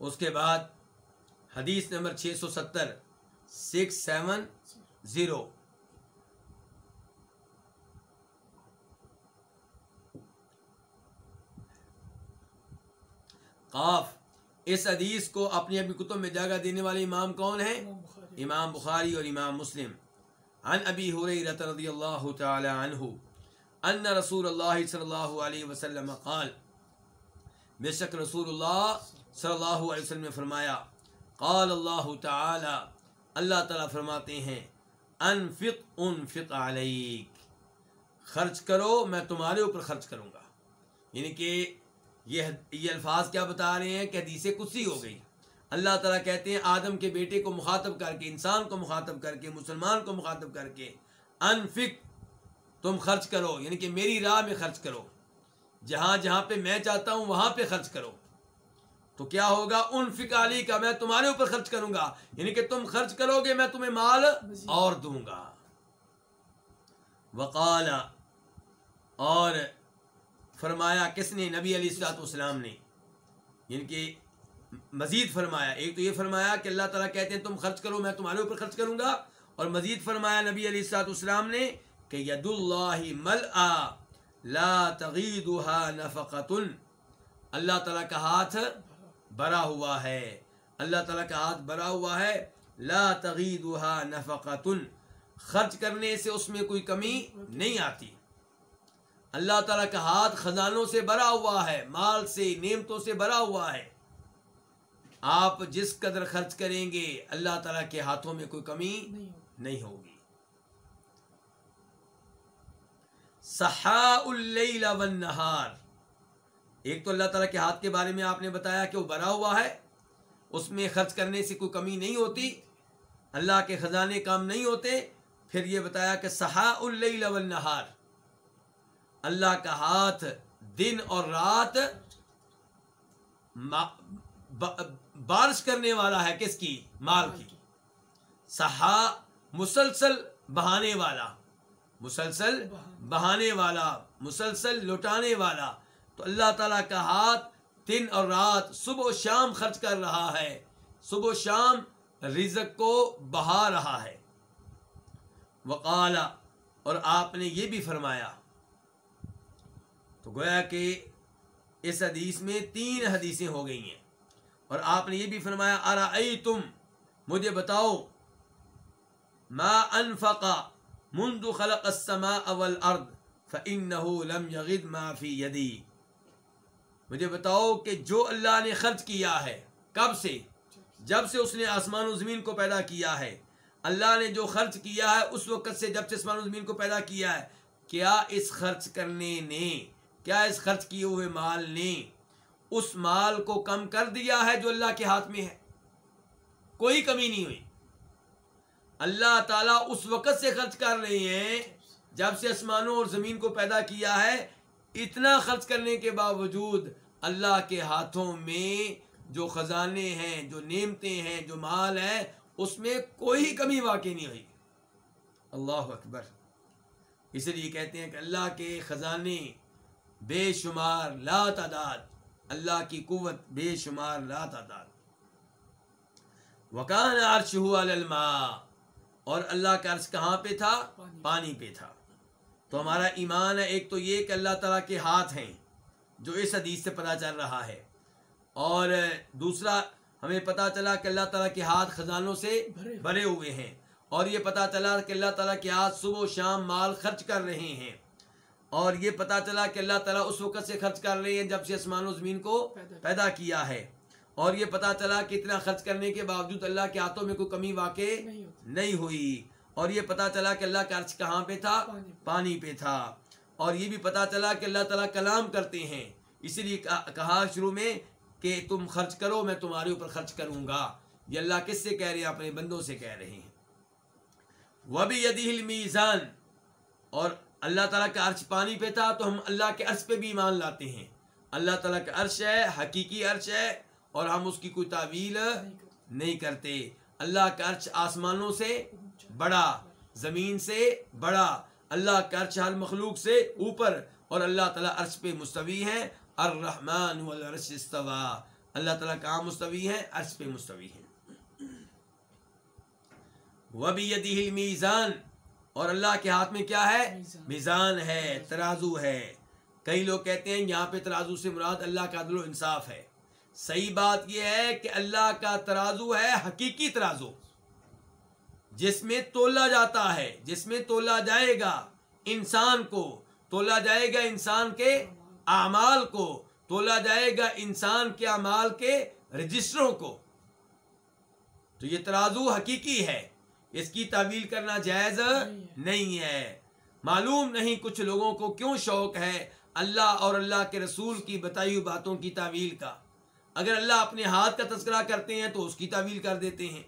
اس کے بعد حدیث نمبر چھ سو ستر سکس سیون زیرو قاف اس حدیث کو اپنی اپنی کتب میں جگہ دینے والے امام کون ہیں؟ امام بخاری۔ امام بخاری اور امام مسلم۔ عن ابی حریرہ رضی اللہ تعالی عنہ ان رسول اللہ صلی اللہ علیہ وسلم قال بے شک رسول اللہ صلی اللہ علیہ وسلم نے فرمایا قال اللہ تعالی اللہ تعالیٰ فرماتے ہیں انفق انفق علیک خرچ کرو میں تمہارے اوپر خرچ کروں گا۔ یعنی کہ یہ یہ الفاظ کیا بتا رہے ہیں کہ حدیث کسی ہو گئی۔ اللہ تعالیٰ کہتے ہیں، آدم کے بیٹے کو مخاطب کر کے، انسان کو مخاطب کر کے، مسلمان کو مخاطب کر کے انفق تم خرچ کرو یعنی کہ میری راہ میں خرچ کرو۔ جہاں جہاں پہ میں چاہتا ہوں، وہاں پہ خرچ کرو۔ تو کیا ہوگا؟ ان فکالی کا میں تمہارے اوپر خرچ کروں گا۔ یعنی کہ تم خرچ کرو گے، میں تمہیں مال اور دوں گا۔ وقال اور فرمایا، کس نے؟ نبی علیہ السلاط والسلام نے۔ یعنی کہ مزید فرمایا۔ ایک تو یہ فرمایا کہ اللہ تعالیٰ کہتے ہیں، تم خرچ کرو، میں تمہارے اوپر خرچ کروں گا۔ اور مزید فرمایا نبی علیہ السلاط والسلام نے کہ ید اللہ مل لا تغیدها نفقت اللہ تعالیٰ کا ہاتھ بھرا ہوا ہے۔ اللہ تعالیٰ کا ہاتھ بھرا ہوا ہے۔ لا تغیدها نفقت خرچ کرنے سے اس میں کوئی کمی نہیں آتی۔ اللہ تعالیٰ کا ہاتھ خزانوں سے بھرا ہوا ہے مال سے نعمتوں سے بھرا ہوا ہے۔ آپ جس قدر خرچ کریں گے اللہ تعالیٰ کے ہاتھوں میں کوئی کمی نہیں ہوگی۔ سحا اللیل والنہار۔ ایک تو اللہ تعالیٰ کے ہاتھ کے بارے میں آپ نے بتایا کہ وہ بھرا ہوا ہے اس میں خرچ کرنے سے کوئی کمی نہیں ہوتی اللہ کے خزانے کام نہیں ہوتے۔ پھر یہ بتایا کہ سحا اللیل والنہار۔ اللہ کا ہاتھ دن اور رات بارش کرنے والا ہے کس کی؟ مال کی۔ سہا مسلسل بہانے والا۔ مسلسل بہانے والا، مسلسل لٹانے والا۔ تو اللہ تعالیٰ کا ہاتھ دن اور رات صبح و شام خرچ کر رہا ہے۔ صبح و شام رزق کو بہا رہا ہے۔ وقالا، اور آپ نے یہ بھی فرمایا تو گویا کہ اس حدیث میں تین حدیثیں ہو گئی ہیں۔ اور آپ نے یہ بھی فرمایا ارا تم مجھے بتاؤ۔ ما انفق منذ خلق السماء والارض فانه لم يغد ما في يدي مجھے بتاؤ کہ جو اللہ نے خرچ کیا ہے، کب سے؟ جب سے اس نے آسمان و زمین کو پیدا کیا ہے۔ اللہ نے جو خرچ کیا ہے، اس وقت سے جب سے آسمان و زمین کو پیدا کیا ہے۔ کیا اس خرچ کرنے نے کیا اس خرچ کیے ہوئے مال نے اس مال کو کم کر دیا ہے جو اللہ کے ہاتھ میں ہے؟ کوئی کمی نہیں ہوئی۔ اللہ تعالیٰ اس وقت سے خرچ کر رہے ہیں جب سے آسمانوں اور زمین کو پیدا کیا ہے۔ اتنا خرچ کرنے کے باوجود اللہ کے ہاتھوں میں جو خزانے ہیں، جو نعمتیں ہیں، جو مال ہے اس میں کوئی کمی واقع نہیں ہوئی۔ اللہ اکبر۔ اس لیے کہتے ہیں کہ اللہ کے خزانے بے شمار لا تعداد۔ اللہ کی قوت بے شمار لا تعداد۔ وکان عرش الماء۔ اور اللہ کا عرش کہاں پہ تھا؟ پانی۔ پہ تھا۔ تو ہمارا ایمان ہے ایک تو یہ کہ اللہ تعالیٰ کے ہاتھ ہیں جو اس حدیث سے پتہ چل رہا ہے۔ اور دوسرا ہمیں پتہ چلا کہ اللہ تعالیٰ کے ہاتھ خزانوں سے بھرے بھرے ہوئے ہیں۔ اور یہ پتہ چلا کہ اللہ تعالیٰ کے ہاتھ صبح و شام مال خرچ کر رہے ہیں۔ اور یہ پتہ چلا کہ اللہ تعالیٰ اس وقت سے خرچ کر رہے ہیں جب سے آسمان و زمین کو پیدا کیا۔ ہے۔ اور یہ پتہ چلا کہ اتنا خرچ کرنے کے باوجود اللہ کے ہاتھوں میں کوئی کمی واقع نہیں ہوئی۔ اور یہ پتہ چلا کہ اللہ کا عرش کہاں پہ تھا؟ پانی پہ۔ تھا۔ اور یہ بھی پتہ چلا کہ اللہ تعالیٰ کلام کرتے ہیں۔ اسی لیے کہا- کہا شروع میں کہ تم خرچ کرو میں تمہارے اوپر خرچ کروں گا۔ یہ اللہ کس سے کہہ رہے ہیں؟ اپنے بندوں سے کہہ رہے ہیں۔ وہ بھی یدی میزان اور اللہ تعالیٰ کا عرش پانی پہ تھا تو ہم اللہ کے عرش پہ بھی ایمان لاتے ہیں۔ اللہ تعالیٰ کا عرش ہے، حقیقی عرش ہے اور ہم اس کی کوئی تعویل نہیں کرتے۔ اللہ کا عرش آسمانوں سے بڑا، زمین سے بڑا۔ اللہ کا عرش ہر مخلوق سے اوپر اور اللہ تعالیٰ عرش پہ مستوی ہے الرحمن والعرش استوا اللہ تعالیٰ کہاں مستوی ہے عرش پہ مستوی ہے وہ بھی میزان اور اللہ کے ہاتھ میں کیا ہے؟ میزان. ہے ترازو ہے۔ کئی لوگ کہتے ہیں یہاں پہ ترازو سے مراد اللہ کا عدل و انصاف ہے۔ صحیح بات یہ ہے کہ اللہ کا ترازو ہے حقیقی ترازو۔ جس میں تولا جاتا ہے جس میں تولا جائے گا انسان کو تولا جائے گا انسان کے اعمال کو تولا جائے گا انسان کے اعمال کے رجسٹروں کو۔ تو یہ ترازو حقیقی ہے۔ اس کی تعویل کرنا جائز نہیں ہے۔ معلوم نہیں کچھ لوگوں کو کیوں شوق ہے اللہ اور اللہ کے رسول کی بتائی باتوں کی تعویل کا۔ اگر اللہ اپنے ہاتھ کا تذکرہ کرتے ہیں تو اس کی تعویل کر دیتے ہیں۔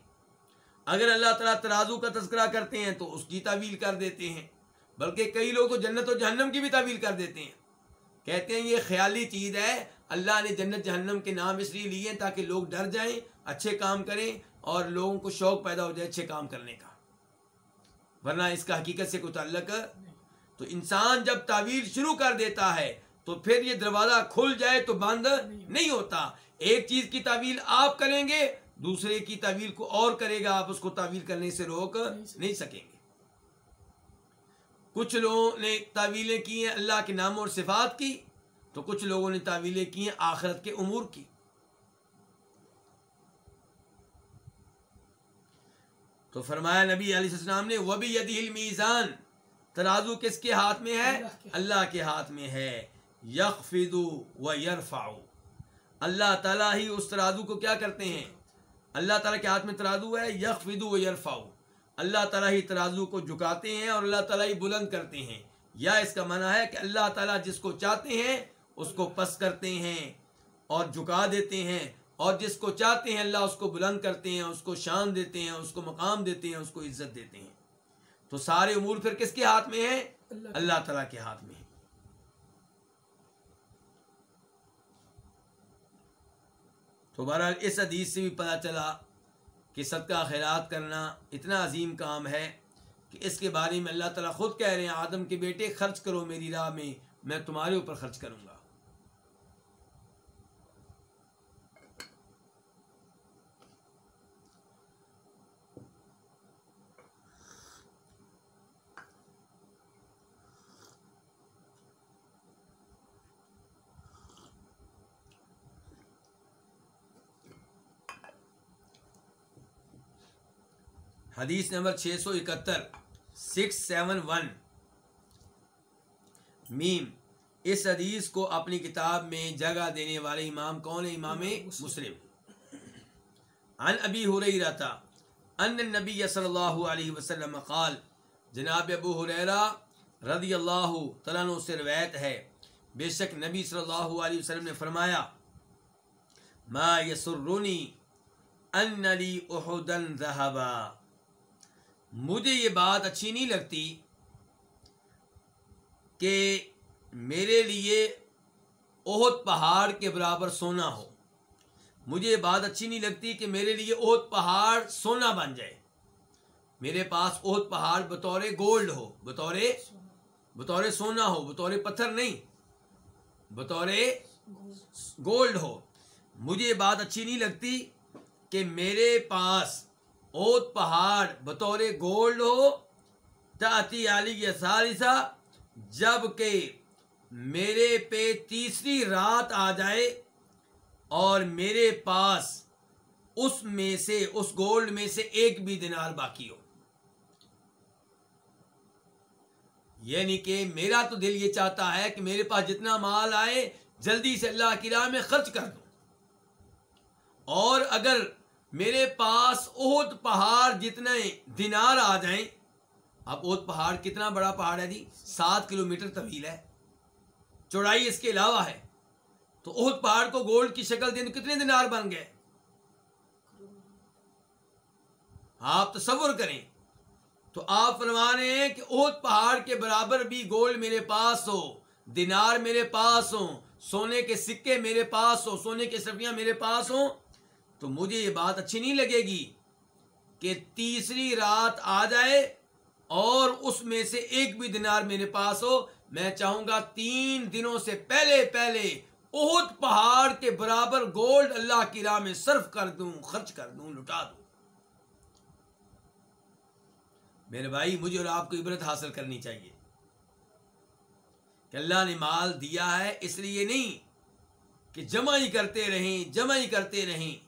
اگر اللہ تعالیٰ ترازو کا تذکرہ کرتے ہیں تو اس کی تعویل کر دیتے ہیں۔ بلکہ کئی لوگ تو جنت و جہنم کی بھی تعویل کر دیتے ہیں۔ کہتے ہیں یہ خیالی چیز ہے۔ اللہ نے جنت جہنم کے نام اس لیے لیے تاکہ لوگ ڈر جائیں، اچھے کام کریں اور لوگوں کو شوق پیدا ہو جائے اچھے کام کرنے کا۔ ورنہ اس کا حقیقت سے کوئی تعلق تو انسان جب تعویل شروع کر دیتا ہے تو پھر یہ دروازہ کھل جائے تو بند نہیں ہوتا۔ ایک چیز کی تعویل آپ کریں گے، دوسرے کی تعویل کو اور کرے گا، آپ اس کو تعویل کرنے سے روک نہیں سکیں گے۔ کچھ لوگوں نے تعویلیں کی ہیں اللہ کے نام اور صفات کی، تو کچھ لوگوں نے تعویلیں کی ہیں آخرت کے امور کی۔ تو فرمایا نبی علیہ السلام نے وہ بھی یدی میزان ترازو کس کے ہاتھ میں ہے؟ اللہ کے ہاتھ. میں ہے۔ یق فدو و یرفاؤ اللہ تعالیٰ ہی اس ترازو کو کیا کرتے ہیں؟ اللہ تعالیٰ کے ہاتھ میں ترازو ہے یق فدو و یرفاؤ اللہ تعالیٰ ہی ترازو کو جھکاتے ہیں اور اللہ تعالیٰ ہی بلند کرتے ہیں۔ یا اس کا منع ہے کہ اللہ تعالیٰ جس کو چاہتے ہیں اس کو پس کرتے ہیں اور جھکا دیتے ہیں۔ اور جس کو چاہتے ہیں اللہ اس کو بلند کرتے ہیں، اس کو شان دیتے ہیں، اس کو مقام دیتے ہیں، اس کو عزت دیتے ہیں۔ تو سارے امور پھر کس کے ہاتھ میں ہیں؟ اللہ تعالیٰ کے ہاتھ میں تو بہرحال اس حدیث سے بھی پتہ چلا کہ صدقہ خیرات کرنا اتنا عظیم کام ہے کہ اس کے بارے میں اللہ تعالیٰ خود کہہ رہے ہیں، آدم کے بیٹے خرچ کرو میری راہ میں میں تمہارے اوپر خرچ کروں گا۔ حدیث نمبر چھ سو اکہتر سکس سیون ون میم اس حدیث کو اپنی کتاب میں جگہ دینے والے امام کون ہے امام مسلم۔ عن ابی حریرہ ان نبی صلی اللہ علیہ وسلم قال جناب ابو حریرہ رضی اللہ تعالیٰ سے روایت ہے۔ بے شک نبی صلی اللہ علیہ وسلم نے فرمایا ما یسرنی ان لی احدن ذہبا۔ مجھے یہ بات اچھی نہیں لگتی کہ میرے لیے عہد پہاڑ کے برابر سونا ہو۔ مجھے یہ بات اچھی نہیں لگتی کہ میرے لیے عہد پہاڑ سونا بن جائے۔ میرے پاس عہد پہاڑ بطور گولڈ ہو، بطور بطور سونا ہو، بطور پتھر نہیں، بطور گولڈ ہو۔ مجھے یہ بات اچھی نہیں لگتی کہ میرے پاس اوت پہاڑ، بطور گولڈ ہو، تاتی علی کے سالسا جبکہ میرے پہ تیسری رات آ جائے اور میرے پاس اس میں سے، اس گولڈ میں سے ایک بھی دینار باقی ہو۔ یعنی کہ میرا تو دل یہ چاہتا ہے کہ میرے پاس جتنا مال آئے، جلدی سے اللہ کی راہ میں خرچ کر دوں اور اگر میرے پاس اوت پہاڑ جتنے دینار آ جائیں، اب اوت پہاڑ کتنا بڑا پہاڑ ہے جی؟ سات کلو میٹر طویل ہے۔ چوڑائی اس کے علاوہ ہے۔ تو اوت پہاڑ کو گولڈ کی شکل دیں تو کتنے دینار بن گئے؟ آپ تصور کریں۔ تو آپ فرما رہے ہیں کہ اوت پہاڑ کے برابر بھی گولڈ میرے پاس ہو، دینار میرے پاس ہو سونے کے سکے میرے پاس ہو سونے کے سفیاں میرے پاس ہوں تو مجھے یہ بات اچھی نہیں لگے گی کہ تیسری رات آ جائے اور اس میں سے ایک بھی دینار میرے پاس ہو۔ میں چاہوں گا تین دنوں سے پہلے پہلے بہت پہاڑ کے برابر گولڈ اللہ کی راہ میں صرف کر دوں، خرچ کر دوں، لٹا دوں۔ میرے بھائی، مجھے اور آپ کو عبرت حاصل کرنی چاہیے کہ اللہ نے مال دیا ہے، اس لیے نہیں کہ جمع ہی کرتے رہیں، جمع ہی کرتے رہیں۔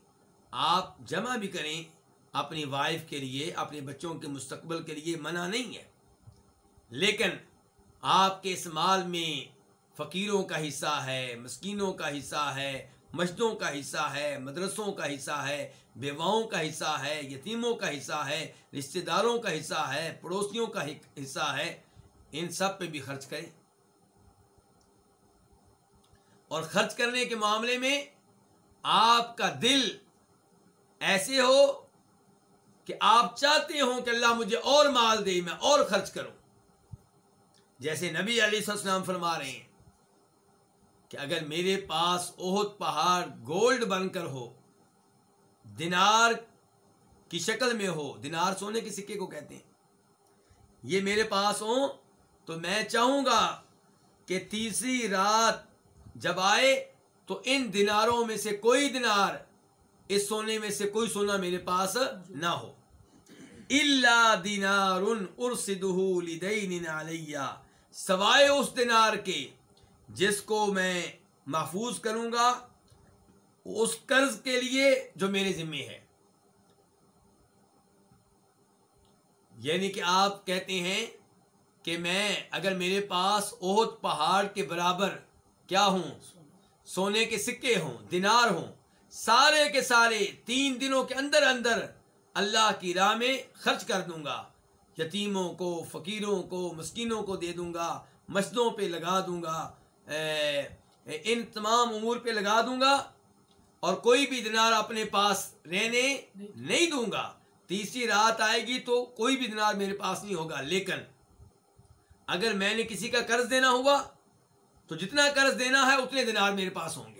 آپ جمع بھی کریں، اپنی وائف کے لیے، اپنے بچوں کے مستقبل کے لیے منع نہیں ہے۔ لیکن آپ کے اس مال میں فقیروں کا حصہ ہے، مسکینوں کا حصہ ہے، مسجدوں کا حصہ ہے، مدرسوں کا حصہ ہے، بیواؤں کا حصہ ہے، یتیموں کا حصہ ہے، رشتہ داروں کا حصہ ہے، پڑوسیوں کا حصہ ہے۔ ان سب پہ بھی خرچ کریں۔ اور خرچ کرنے کے معاملے میں آپ کا دل ایسے ہو کہ آپ چاہتے ہوں کہ اللہ مجھے اور مال دے، میں اور خرچ کروں۔ جیسے نبی علیہ السلام فرما رہے ہیں کہ اگر میرے پاس اوہت پہاڑ گولڈ بن کر ہو، دینار کی شکل میں ہو، دینار سونے کے سکے کو کہتے ہیں، یہ میرے پاس ہو تو میں چاہوں گا کہ تیسری رات جب آئے تو ان دیناروں میں سے کوئی دینار اس سونے میں سے کوئی سونا میرے پاس نہ ہو۔ اللہ دینار سوائے اس دینار کے جس کو میں محفوظ کروں گا، اس قرض کے لیے جو میرے ذمے ہے۔ یعنی کہ آپ کہتے ہیں کہ میں اگر میرے پاس اوہت پہاڑ کے برابر کیا ہوں؟ سونے کے سکے ہوں، دینار ہوں سارے کے سارے تین دنوں کے اندر اندر اللہ کی راہ میں خرچ کر دوں گا۔ یتیموں کو، فقیروں کو، مسکینوں کو دے دوں گا، مسجدوں پہ لگا دوں گا ان تمام امور پہ لگا دوں گا اور کوئی بھی دنار اپنے پاس رہنے نہیں دوں گا۔ تیسری رات آئے گی تو کوئی بھی دنار میرے پاس نہیں ہوگا۔ لیکن اگر میں نے کسی کا قرض دینا ہوا تو جتنا قرض دینا ہے اتنے دنار میرے پاس ہوں گے۔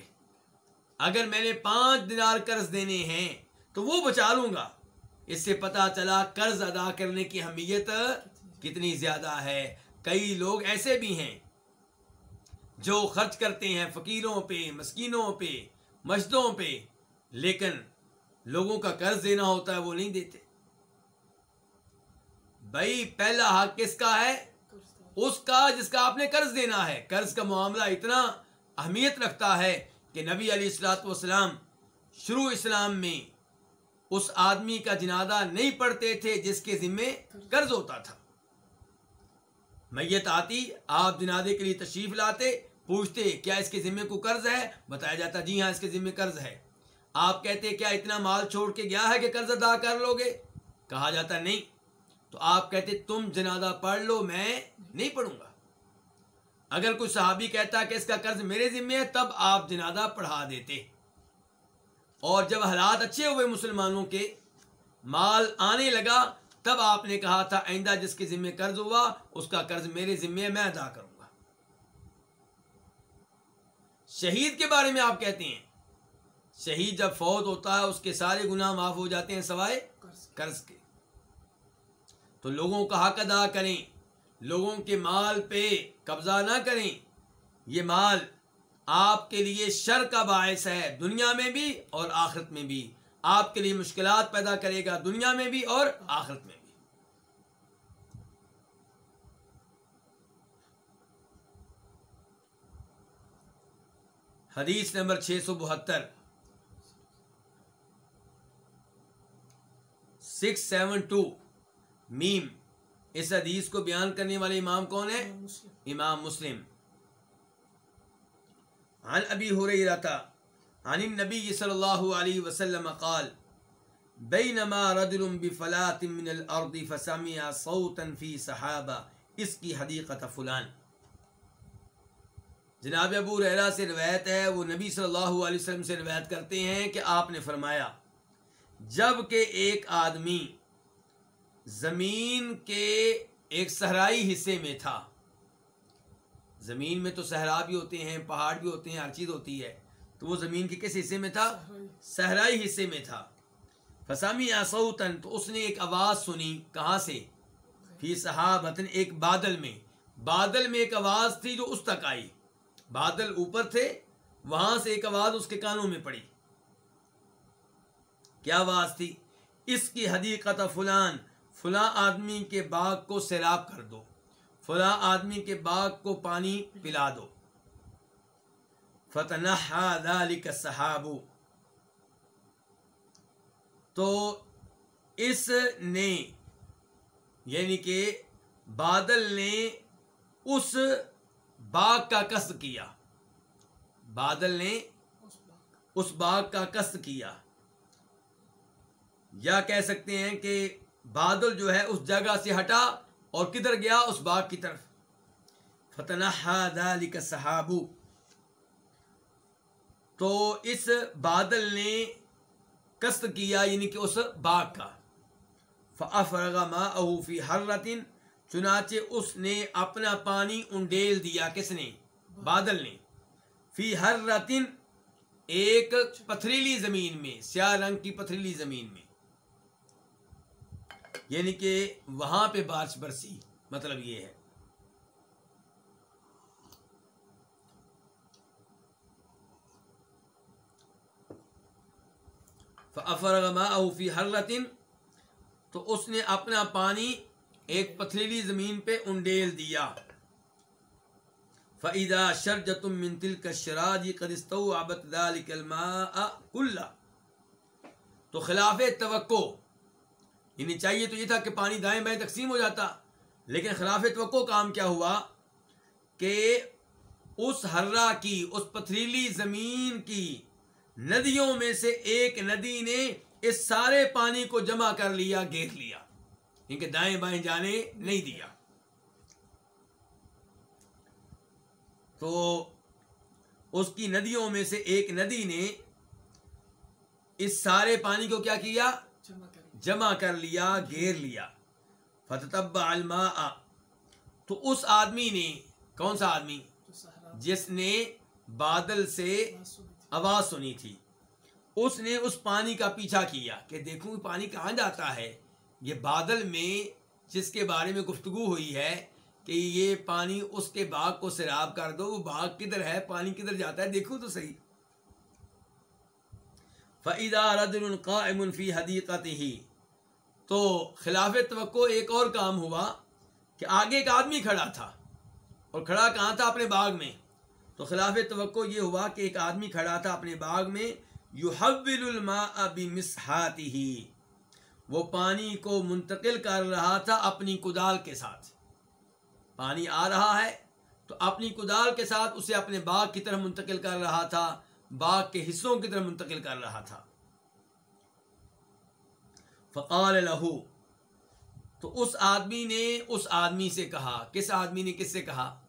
اگر میں نے پانچ دنار قرض دینے ہیں، تو وہ بچا لوں گا۔ اس سے پتا چلا قرض ادا کرنے کی اہمیت کتنی زیادہ ہے۔ کئی لوگ ایسے بھی ہیں جو خرچ کرتے ہیں فقیروں پہ، مسکینوں پہ، مسجدوں پہ، لیکن لوگوں کا قرض دینا ہوتا ہے، وہ نہیں دیتے۔ بھائی، پہلا حق کس کا ہے؟ اس کا جس کا آپ نے قرض دینا ہے۔ قرض کا معاملہ اتنا اہمیت رکھتا ہے کہ نبی علی السلاۃ والسلام شروع اسلام میں اس آدمی کا جنازہ نہیں پڑھتے تھے جس کے ذمے قرض ہوتا تھا۔ میت آتی، آپ جنازے کے لیے تشریف لاتے، پوچھتے، کیا اس کے ذمے کو قرض ہے؟ بتایا جاتا جی ہاں اس کے ذمے قرض ہے۔ آپ کہتے، کیا اتنا مال چھوڑ کے گیا ہے کہ قرض ادا کر لو گے؟ کہا جاتا، نہیں۔ تو آپ کہتے، تم جنازہ پڑھ لو، میں نہیں پڑھوں گا۔ اگر کوئی صحابی کہتا کہ اس کا قرض میرے ذمے ہے، تب آپ جنازہ پڑھا دیتے۔ اور جب حالات اچھے ہوئے مسلمانوں کے، مال آنے لگا، تب آپ نے کہا تھا، آئندہ جس کے ذمے قرض ہوا، اس کا قرض میرے ذمے میں ادا کروں گا۔ شہید کے بارے میں آپ کہتے ہیں۔ شہید جب فوت ہوتا ہے، اس کے سارے گناہ معاف ہو جاتے ہیں، سوائے قرض کے۔ تو لوگوں کا حق ادا کریں۔ لوگوں کے مال پہ قبضہ نہ کریں۔ یہ مال آپ کے لیے شر کا باعث ہے، دنیا میں بھی اور آخرت میں بھی۔ آپ کے لیے مشکلات پیدا کرے گا، دنیا میں بھی اور آخرت میں بھی۔ حدیث نمبر چھ سو بہتر۔ Six seven two. میم۔ اس حدیث کو بیان کرنے والے امام کون ہے امام مسلم۔ عن ابی حریرہ عن النبی صلی اللہ علیہ وسلم قال بینما رجل بفلات من الارض فسمع صوتا فی صحابہ اس کی حدیقت فلان۔ جناب ابو ریرا سے روایت ہے وہ نبی صلی اللہ علیہ وسلم سے روایت کرتے ہیں کہ آپ نے فرمایا جبکہ ایک آدمی زمین کے ایک صحرائی حصے میں تھا۔ زمین میں تو صحرا بھی ہوتے ہیں، پہاڑ بھی ہوتے ہیں، ہر چیز ہوتی ہے۔ تو وہ زمین کے کس حصے میں تھا؟ صحرائی حصے میں تھا۔ فسامی آسوتن تو اس نے ایک آواز سنی، کہاں سے؟ فی صحابتن ایک بادل میں۔ بادل میں ایک آواز تھی جو اس تک آئی۔ بادل اوپر تھے، وہاں سے ایک آواز اس کے کانوں میں پڑی۔ کیا آواز تھی؟ اس کی حدیقت فلان فلاں آدمی کے باغ کو سیراب کر دو، فلاں آدمی کے باغ کو پانی پلا دو۔ فتح ذلك صحاب تو اس نے یعنی کہ بادل نے اس باغ کا قصد کیا۔ بادل نے اس باغ کا قصد کیا۔ یا کہہ سکتے ہیں کہ بادل جو ہے اس جگہ سے ہٹا اور کدھر گیا؟ اس باغ کی طرف۔ فتح ذلك صحاب تو اس بادل نے قصد کیا یعنی کہ اس باغ کا۔ فافرغ ماءه في حرة۔ چنانچہ اس نے اپنا پانی انڈیل دیا کس نے؟ بادل نے۔ فی حرة، ایک پتھریلی زمین میں، سیاہ رنگ کی پتھریلی زمین میں۔ یعنی کہ وہاں پہ بارش برسی مطلب یہ ہے۔ فافرغ ماءه في حرة تو اس نے اپنا پانی ایک پتھریلی زمین پہ انڈیل دیا۔ فَإِذَا شَرْجَةٌ مِّن تِلْكَ الشَّرَاجِ قَدْ اسْتَوْعَبَتْ ذَلِكَ الْمَاءَ كُلَّهُ۔ تو خلاف توقع یعنی چاہیے تو یہ تھا کہ پانی دائیں بائیں تقسیم ہو جاتا۔ لیکن خلاف توقع کام کیا ہوا کہ اس ہررا کی، اس پتھریلی زمین کی ندیوں میں سے ایک ندی نے اس سارے پانی کو جمع کر لیا، گھیر لیا۔ یعنی کیونکہ دائیں بائیں جانے نہیں دیا۔ تو اس کی ندیوں میں سے ایک ندی نے اس سارے پانی کو کیا کیا؟ جمع کر لیا، گھیر لیا۔ فتب الماء۔ تو اس آدمی نے، کون سا آدمی؟ جس نے بادل سے آواز سنی تھی۔ اس نے اس پانی کا پیچھا کیا کہ دیکھوں پانی کہاں جاتا ہے۔ یہ بادل میں جس کے بارے میں گفتگو ہوئی ہے کہ یہ پانی اس کے باغ کو سیراب کر دو، وہ باغ کدھر ہے؟ پانی کدھر جاتا ہے؟ دیکھو تو صحیح۔ فعدا رد قائم فی حدیقت ہی تو خلاف توقع ایک اور کام ہوا کہ آگے ایک آدمی کھڑا تھا اور کھڑا کہاں تھا اپنے باغ میں؟ تو خلاف توقع یہ ہوا کہ ایک آدمی کھڑا تھا اپنے باغ میں، یحول الماء بمسحاته۔ وہ پانی کو منتقل کر رہا تھا اپنی کدال کے ساتھ۔ پانی آ رہا ہے تو اپنی کدال کے ساتھ اسے اپنے باغ کی طرف منتقل کر رہا تھا، باغ کے حصوں کی طرف منتقل کر رہا تھا۔ فقال لہو۔ تو اس آدمی نے اس آدمی سے کہا، کس آدمی نے کس سے کہا؟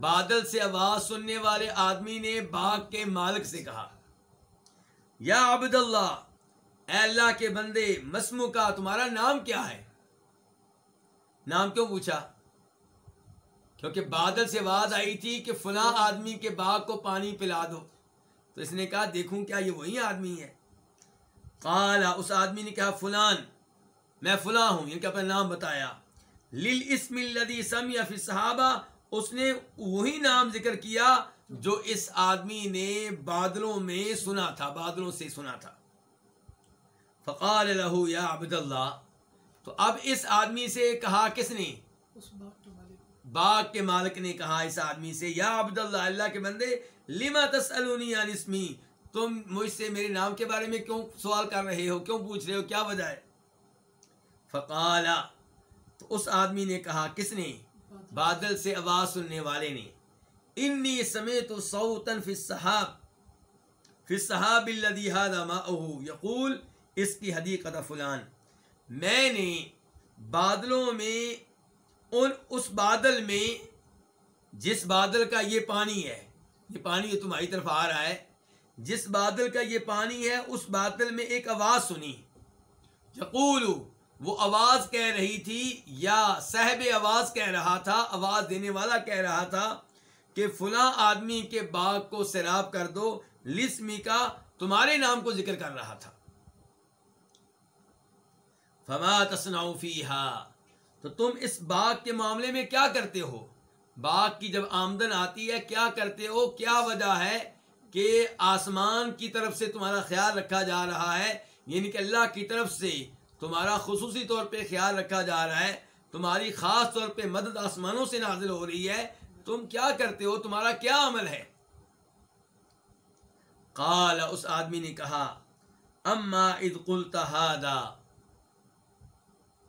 بادل سے آواز سننے والے آدمی نے باغ کے مالک سے کہا، یا عبد اللہ اے اللہ کے بندے، مسمو کا تمہارا نام کیا ہے؟ نام کیوں پوچھا؟ کیونکہ بادل سے آواز آئی تھی کہ فلاں آدمی کے باغ کو پانی پلا دو۔ تو اس نے کہا، دیکھوں کیا یہ وہی آدمی ہے؟ قالا اس آدمی نے کہا فلان میں فلاں ہوں ان کا اپنا نام بتایا۔ لل اسم الذي سمع في صحابہ اس نے وہی نام ذکر کیا جو اس آدمی نے بادلوں میں سنا تھا بادلوں سے سنا تھا۔ فقال له یا عبد اللہ تو اب اس آدمی سے کہا کس نے؟ باغ کے مالک نے۔ کہا اس آدمی سے یا عبد اللہ اللہ کے بندے لما تسألونی عن اسمی تم مجھ سے میرے نام کے بارے میں کیوں سوال کر رہے ہو؟ کیوں پوچھ رہے ہو؟ کیا وجہ ہے؟ فقالا، تو اس آدمی نے کہا، کس نے؟ بادل سے آواز سننے والے نے۔ انی سمیت صوتا فی الصحاب فی الصحاب الذي هذا ماءه يقول اس کی حدیقت فلان۔ میں نے بادلوں میں، ان، اس بادل میں، جس بادل کا یہ پانی ہے، یہ پانی جو تمہاری طرف آ رہا ہے جس بادل کا یہ پانی ہے، اس بادل میں ایک آواز سنی۔ یقول وہ آواز کہہ رہی تھی، یا صاحب آواز کہہ رہا تھا، آواز دینے والا کہہ رہا تھا کہ فلاں آدمی کے باغ کو سیراب کر دو، لسمی کا تمہارے نام کو ذکر کر رہا تھا۔ فما تصنع فیہا۔ تو تم اس باغ کے معاملے میں کیا کرتے ہو؟ باغ کی جب آمدن آتی ہے، کیا کرتے ہو؟ کیا وجہ ہے؟ کہ آسمان کی طرف سے تمہارا خیال رکھا جا رہا ہے یعنی کہ اللہ کی طرف سے تمہارا خصوصی طور پہ خیال رکھا جا رہا ہے، تمہاری خاص طور پہ مدد آسمانوں سے نازل ہو رہی ہے، تم کیا کرتے ہو؟ تمہارا کیا عمل ہے؟ قال، اس آدمی نے کہا، اما اذ قلت هذا،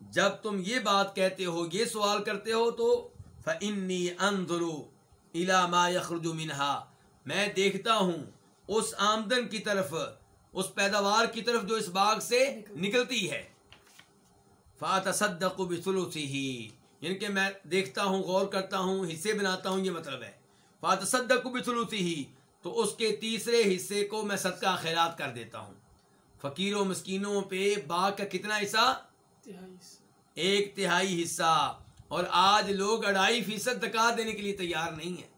جب تم یہ بات کہتے ہو، یہ سوال کرتے ہو تو فَإِنِّي أَنظُرُ إِلَى مَا يَخْرُجُ مِنْهَا میں دیکھتا ہوں اس آمدن کی طرف اس پیداوار کی طرف جو اس باغ سے نکلتی ہے۔ فَأَتَصَدَّقُ بِثُلُثِهِ۔ یعنی کہ میں دیکھتا ہوں غور کرتا ہوں حصے بناتا ہوں یہ مطلب ہے۔ فَأَتَصَدَّقُ بِثُلُثِهِ۔ تو اس کے تیسرے حصے کو میں صدقہ خیرات کر دیتا ہوں۔ فقیروں مسکینوں پہ باغ کا کتنا حصہ؟ ایک تہائی حصہ۔ اور آج لوگ اڑائی فیصد زکات دینے کے لیے تیار نہیں ہے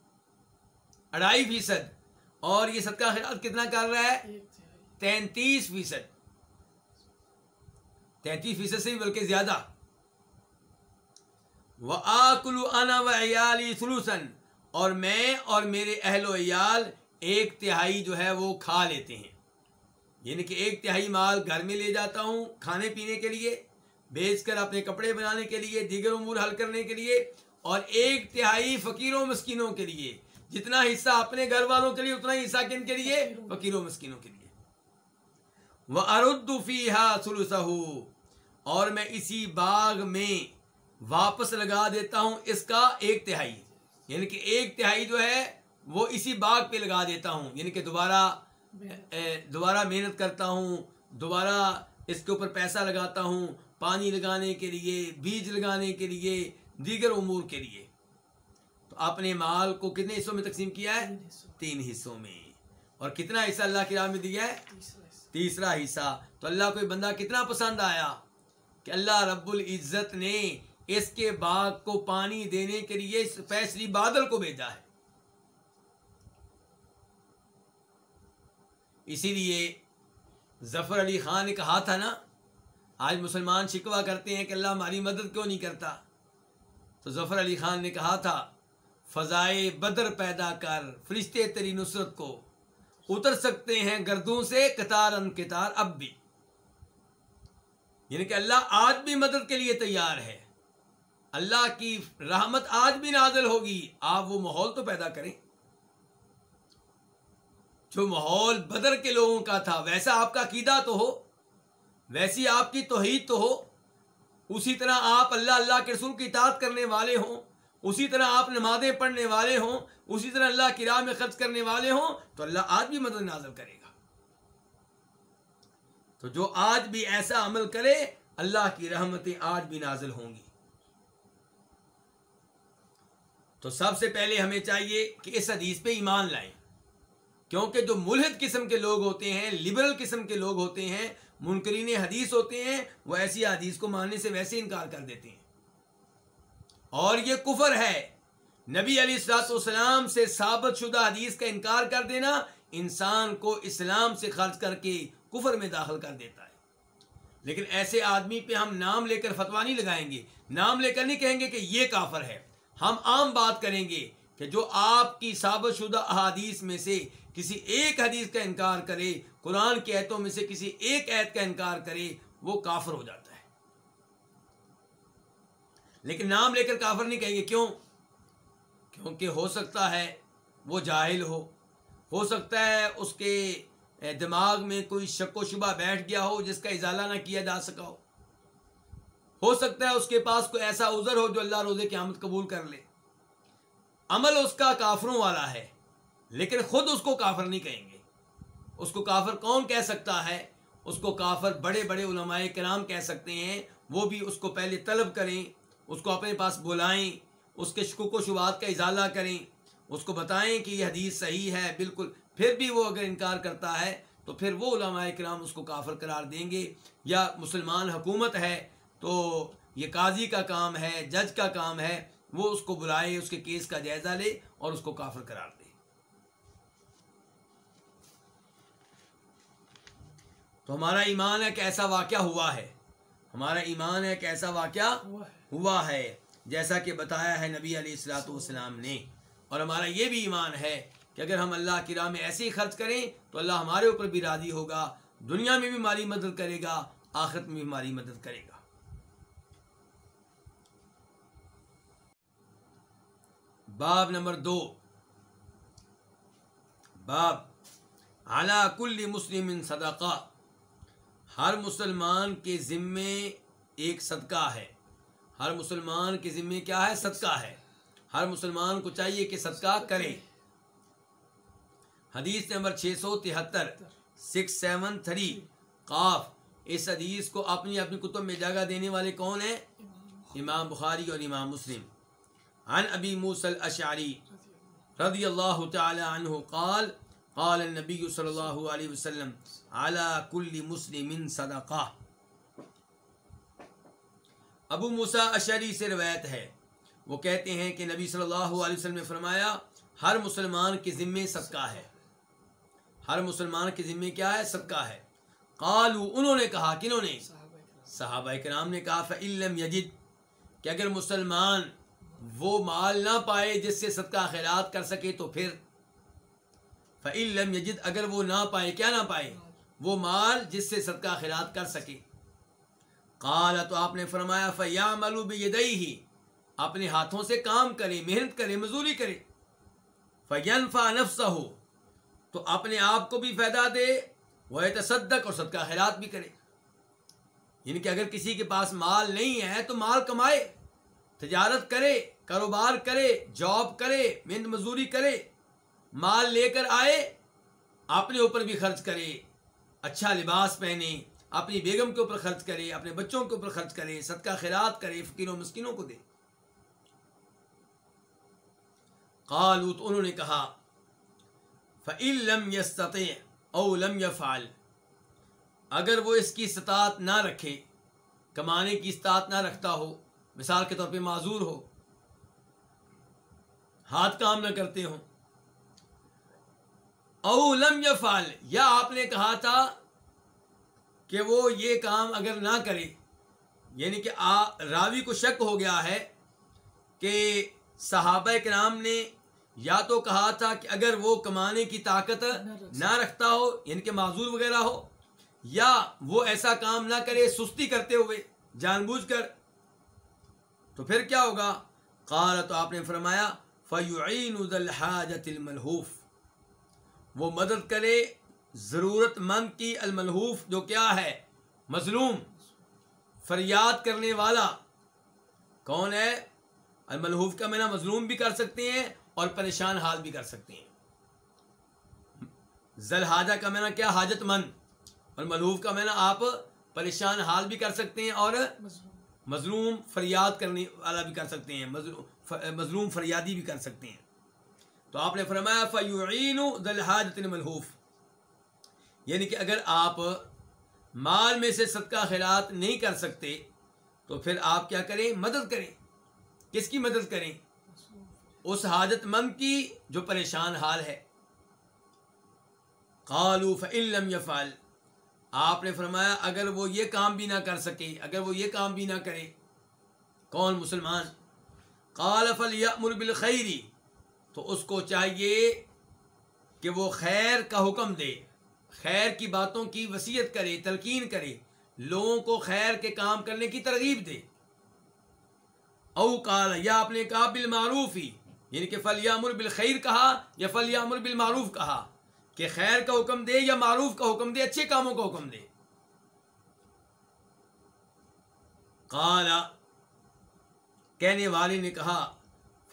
اڑائی فیصد۔ اور یہ صدقہ خیرات کتنا کر رہا ہے؟ تینتیس فیصد۔ تینتیس فیصد سے بھی بلکہ زیادہ۔ وہ آکلو انا و عیالی سلوسن۔ اور میں اور میرے اہل و عیال ایک تہائی جو ہے وہ کھا لیتے ہیں۔ یعنی کہ ایک تہائی مال گھر میں لے جاتا ہوں کھانے پینے کے لیے، بیچ کر اپنے کپڑے بنانے کے لیے، دیگر امور حل کرنے کے لیے، اور ایک تہائی فقیروں مسکینوں کے لیے۔ جتنا حصہ اپنے گھر والوں کے لیے، اتنا ہی حصہ کن کے لیے؟ فقیروں، مسکینوں کے لیے۔ وہ اردفی سلوسہ اور میں اسی باغ میں واپس لگا دیتا ہوں، اس کا ایک تہائی۔ یعنی کہ ایک تہائی جو ہے، وہ اسی باغ پہ لگا دیتا ہوں۔ یعنی کہ دوبارہ دوبارہ محنت کرتا ہوں، دوبارہ اس کے اوپر پیسہ لگاتا ہوں، پانی لگانے کے لیے، بیج لگانے کے لیے، دیگر امور کے لیے۔ اپنے مال کو کتنے حصوں میں تقسیم کیا ہے؟ تین حصوں میں۔ اور کتنا حصہ اللہ کی راہ میں دیا ہے؟ تیسرا حصہ۔ تو اللہ کو بندہ کتنا پسند آیا کہ اللہ رب العزت نے اس کے باغ کو پانی دینے کے لیے فیصلی بادل کو بھیجا ہے۔ اسی لیے ظفر علی خان نے کہا تھا نا آج مسلمان شکوا کرتے ہیں کہ اللہ ہماری مدد کیوں نہیں کرتا؟ تو ظفر علی خان نے کہا تھا فضائے بدر پیدا کر فرشتے تیری نصرت کو اتر سکتے ہیں گردوں سے قطار ان قطار اب بھی۔ یعنی کہ اللہ آج بھی مدد کے لیے تیار ہے۔ اللہ کی رحمت آج بھی نازل ہوگی۔ آپ وہ ماحول تو پیدا کریں۔ جو ماحول بدر کے لوگوں کا تھا، ویسا آپ کا عقیدہ تو ہو، ویسی آپ کی توحید تو ہو۔ اسی طرح آپ اللہ اللہ کے رسول کی اطاعت کرنے والے ہوں۔ اسی طرح آپ نمازیں پڑھنے والے ہوں، اسی طرح اللہ کی راہ میں خرچ کرنے والے ہوں، تو اللہ آج بھی مدد نازل کرے گا۔ تو جو آج بھی ایسا عمل کرے، اللہ کی رحمتیں آج بھی نازل ہوں گی۔ تو سب سے پہلے ہمیں چاہیے کہ اس حدیث پہ ایمان لائیں۔ کیونکہ جو ملحد قسم کے لوگ ہوتے ہیں لبرل قسم کے لوگ ہوتے ہیں، منکرین حدیث ہوتے ہیں، وہ ایسی حدیث کو ماننے سے ویسے انکار کر دیتے ہیں۔ اور یہ کفر ہے۔ نبی علی السلاط والسلام سے ثابت شدہ حدیث کا انکار کر دینا انسان کو اسلام سے خرچ کر کے کفر میں داخل کر دیتا ہے۔ لیکن ایسے آدمی پہ ہم نام لے کر فتوا نہیں لگائیں گے، نام لے کر نہیں کہیں گے کہ یہ کافر ہے۔ ہم عام بات کریں گے کہ جو آپ کی ثابت شدہ احادیث میں سے کسی ایک حدیث کا انکار کرے، قرآن کی ایتوں میں سے کسی ایک ایت کا انکار کرے، وہ کافر ہو جاتا ہے۔ لیکن نام لے کر کافر نہیں کہیں گے، کیوں؟ کیونکہ ہو سکتا ہے وہ جاہل ہو۔ ہو سکتا ہے اس کے دماغ میں کوئی شک و شبہ بیٹھ گیا ہو جس کا ازالہ نہ کیا جا سکا ہو۔ ہو سکتا ہے اس کے پاس کوئی ایسا عذر ہو جو اللہ روزے کی آمد قبول کر لے۔ عمل اس کا کافروں والا ہے، لیکن خود اس کو کافر نہیں کہیں گے۔ اس کو کافر کون کہہ سکتا ہے؟ اس کو کافر بڑے بڑے علماء کرام کہہ سکتے ہیں، وہ بھی اس کو پہلے طلب کریں۔ اس کو اپنے پاس بلائیں، اس کے شکوک و شبات کا اضالہ کریں۔ اس کو بتائیں کہ یہ حدیث صحیح ہے، بالکل۔ پھر بھی وہ اگر انکار کرتا ہے، تو پھر وہ علماء کرام اس کو کافر قرار دیں گے۔ یا مسلمان حکومت ہے، تو یہ قاضی کا کام ہے، جج کا کام ہے۔ وہ اس کو بلائے، اس کے کیس کا جائزہ لے اور اس کو کافر قرار دے۔ تو ہمارا ایمان ہے کہ ایسا واقعہ ہوا ہے۔ ہمارا ایمان ہے کہ ایسا واقعہ ہوا ہے۔ جیسا کہ بتایا ہے نبی علیہ السلاۃ والسلام نے۔ اور ہمارا یہ بھی ایمان ہے کہ کہ اگر ہم اللہ کی راہ میں ایسے ہی خرچ کریں، تو اللہ ہمارے اوپر بھی راضی ہوگا، دنیا میں بھی ہماری مدد کرے گا، آخرت میں بھی ہماری مدد کرے گا۔ باب نمبر دو۔ باب اعلی کل مسلم صدقہ۔ ہر مسلمان کے ذمے ایک صدقہ ہے۔ ہر مسلمان کے ذمے کیا ہے؟ صدقہ ہے۔ ہر مسلمان کو چاہیے کہ صدقہ کرے۔ حدیث نمبر چھ سو تہتر، سکس سیون تھری، قاف۔ اس حدیث کو اپنی اپنی کتب میں جگہ دینے والے کون ہیں؟ امام بخاری اور امام مسلم۔ عن ابی موسل اشعری رضی اللہ تعالی عنہ قال قال النبی صلی اللہ علیہ وسلم على کل مسلم صدقہ ابو موسا اشعری سے روایت ہے۔ وہ کہتے ہیں کہ نبی صلی اللہ علیہ وسلم نے فرمایا، ہر مسلمان کے ذمے صدقہ ہے۔ ہر مسلمان کے ذمے کیا ہے؟ صدقہ ہے۔ قالو انہوں نے کہا، کنہوں نے؟ صحابہ کرام نے کہا فعلم یجد کہ اگر مسلمان وہ مال نہ پائے جس سے صدقہ خیرات کر سکے تو پھر؟ فعلم یجد اگر وہ نہ پائے، کیا نہ پائے؟ وہ مال جس سے صدقہ خیرات کر سکے۔ قال تو آپ نے فرمایا فیا ملوب ہی اپنے ہاتھوں سے کام کرے محنت کرے مزوری کرے فین فا نفس ہو تو اپنے آپ کو بھی فائدہ دے وہ تصدق اور صدقہ خیرات بھی کرے۔ یعنی کہ اگر کسی کے پاس مال نہیں ہے تو مال کمائے، تجارت کرے، کاروبار کرے، جاب کرے، محنت مزدوری کرے، مال لے کر آئے، اپنے اوپر بھی خرچ کرے اچھا لباس پہنے اپنی بیگم کے اوپر خرچ کرے، اپنے بچوں کے اوپر خرچ کرے، صدقہ خیرات کرے، فقیروں، مسکینوں کو دے۔ قالو تو انہوں نے کہا فعلم یستط او لم یفعل اگر وہ اس کی استطاعت نہ رکھے، کمانے کی استطاعت نہ رکھتا ہو، مثال کے طور پہ معذور ہو، ہاتھ کام نہ کرتے ہوں او لم یفعل یا آپ نے کہا تھا کہ وہ یہ کام اگر نہ کرے یعنی کہ راوی کو شک ہو گیا ہے کہ صحابہ کرام نے یا تو کہا تھا کہ اگر وہ کمانے کی طاقت نہ رکھتا ہو یعنی کہ معذور وغیرہ ہو، یا وہ ایسا کام نہ کرے سستی کرتے ہوئے جان بوجھ کر، تو پھر کیا ہوگا؟ قال تو آپ نے فرمایا فیعین الحاجت الملحوف۔ وہ مدد کرے ضرورت مند کی الملحوف جو کیا ہے؟ مظلوم، فریاد کرنے والا۔ کون ہے؟ الملحوف کا میں مظلوم بھی کر سکتے ہیں اور پریشان حال بھی کر سکتے ہیں۔ زل حاجہ کا میں کیا حاجت مند اور ملحوف کا میں آپ پریشان حال بھی کر سکتے ہیں اور مظلوم فریاد کرنے والا بھی کر سکتے ہیں، مظلوم فریادی بھی کر سکتے ہیں۔ تو آپ نے فرمایا فیعین ذل حاجت ملحوف یعنی کہ اگر آپ مال میں سے صدقہ خیرات نہیں کر سکتے، تو پھر آپ کیا کریں؟ مدد کریں۔ کس کی مدد کریں؟ اس حاجت مند کی جو پریشان حال ہے۔ قالو فعلم یفعل آپ نے فرمایا، اگر وہ یہ کام بھی نہ کر سکے، اگر وہ یہ کام بھی نہ کرے، کون مسلمان؟ قال فلیأمر بالخیری تو اس کو چاہیے کہ وہ خیر کا حکم دے۔ خیر کی باتوں کی وصیت کرے، تلقین کرے، لوگوں کو خیر کے کام کرنے کی ترغیب دے۔ او کال یا اپنے کہا بالمعروف ہی یعنی کہ فلیامر بالخیر کہا یا فلیامر بالمعروف کہا، کہ خیر کا حکم دے یا معروف کا حکم دے، اچھے کاموں کا حکم دے۔ کالا کہنے والے نے کہا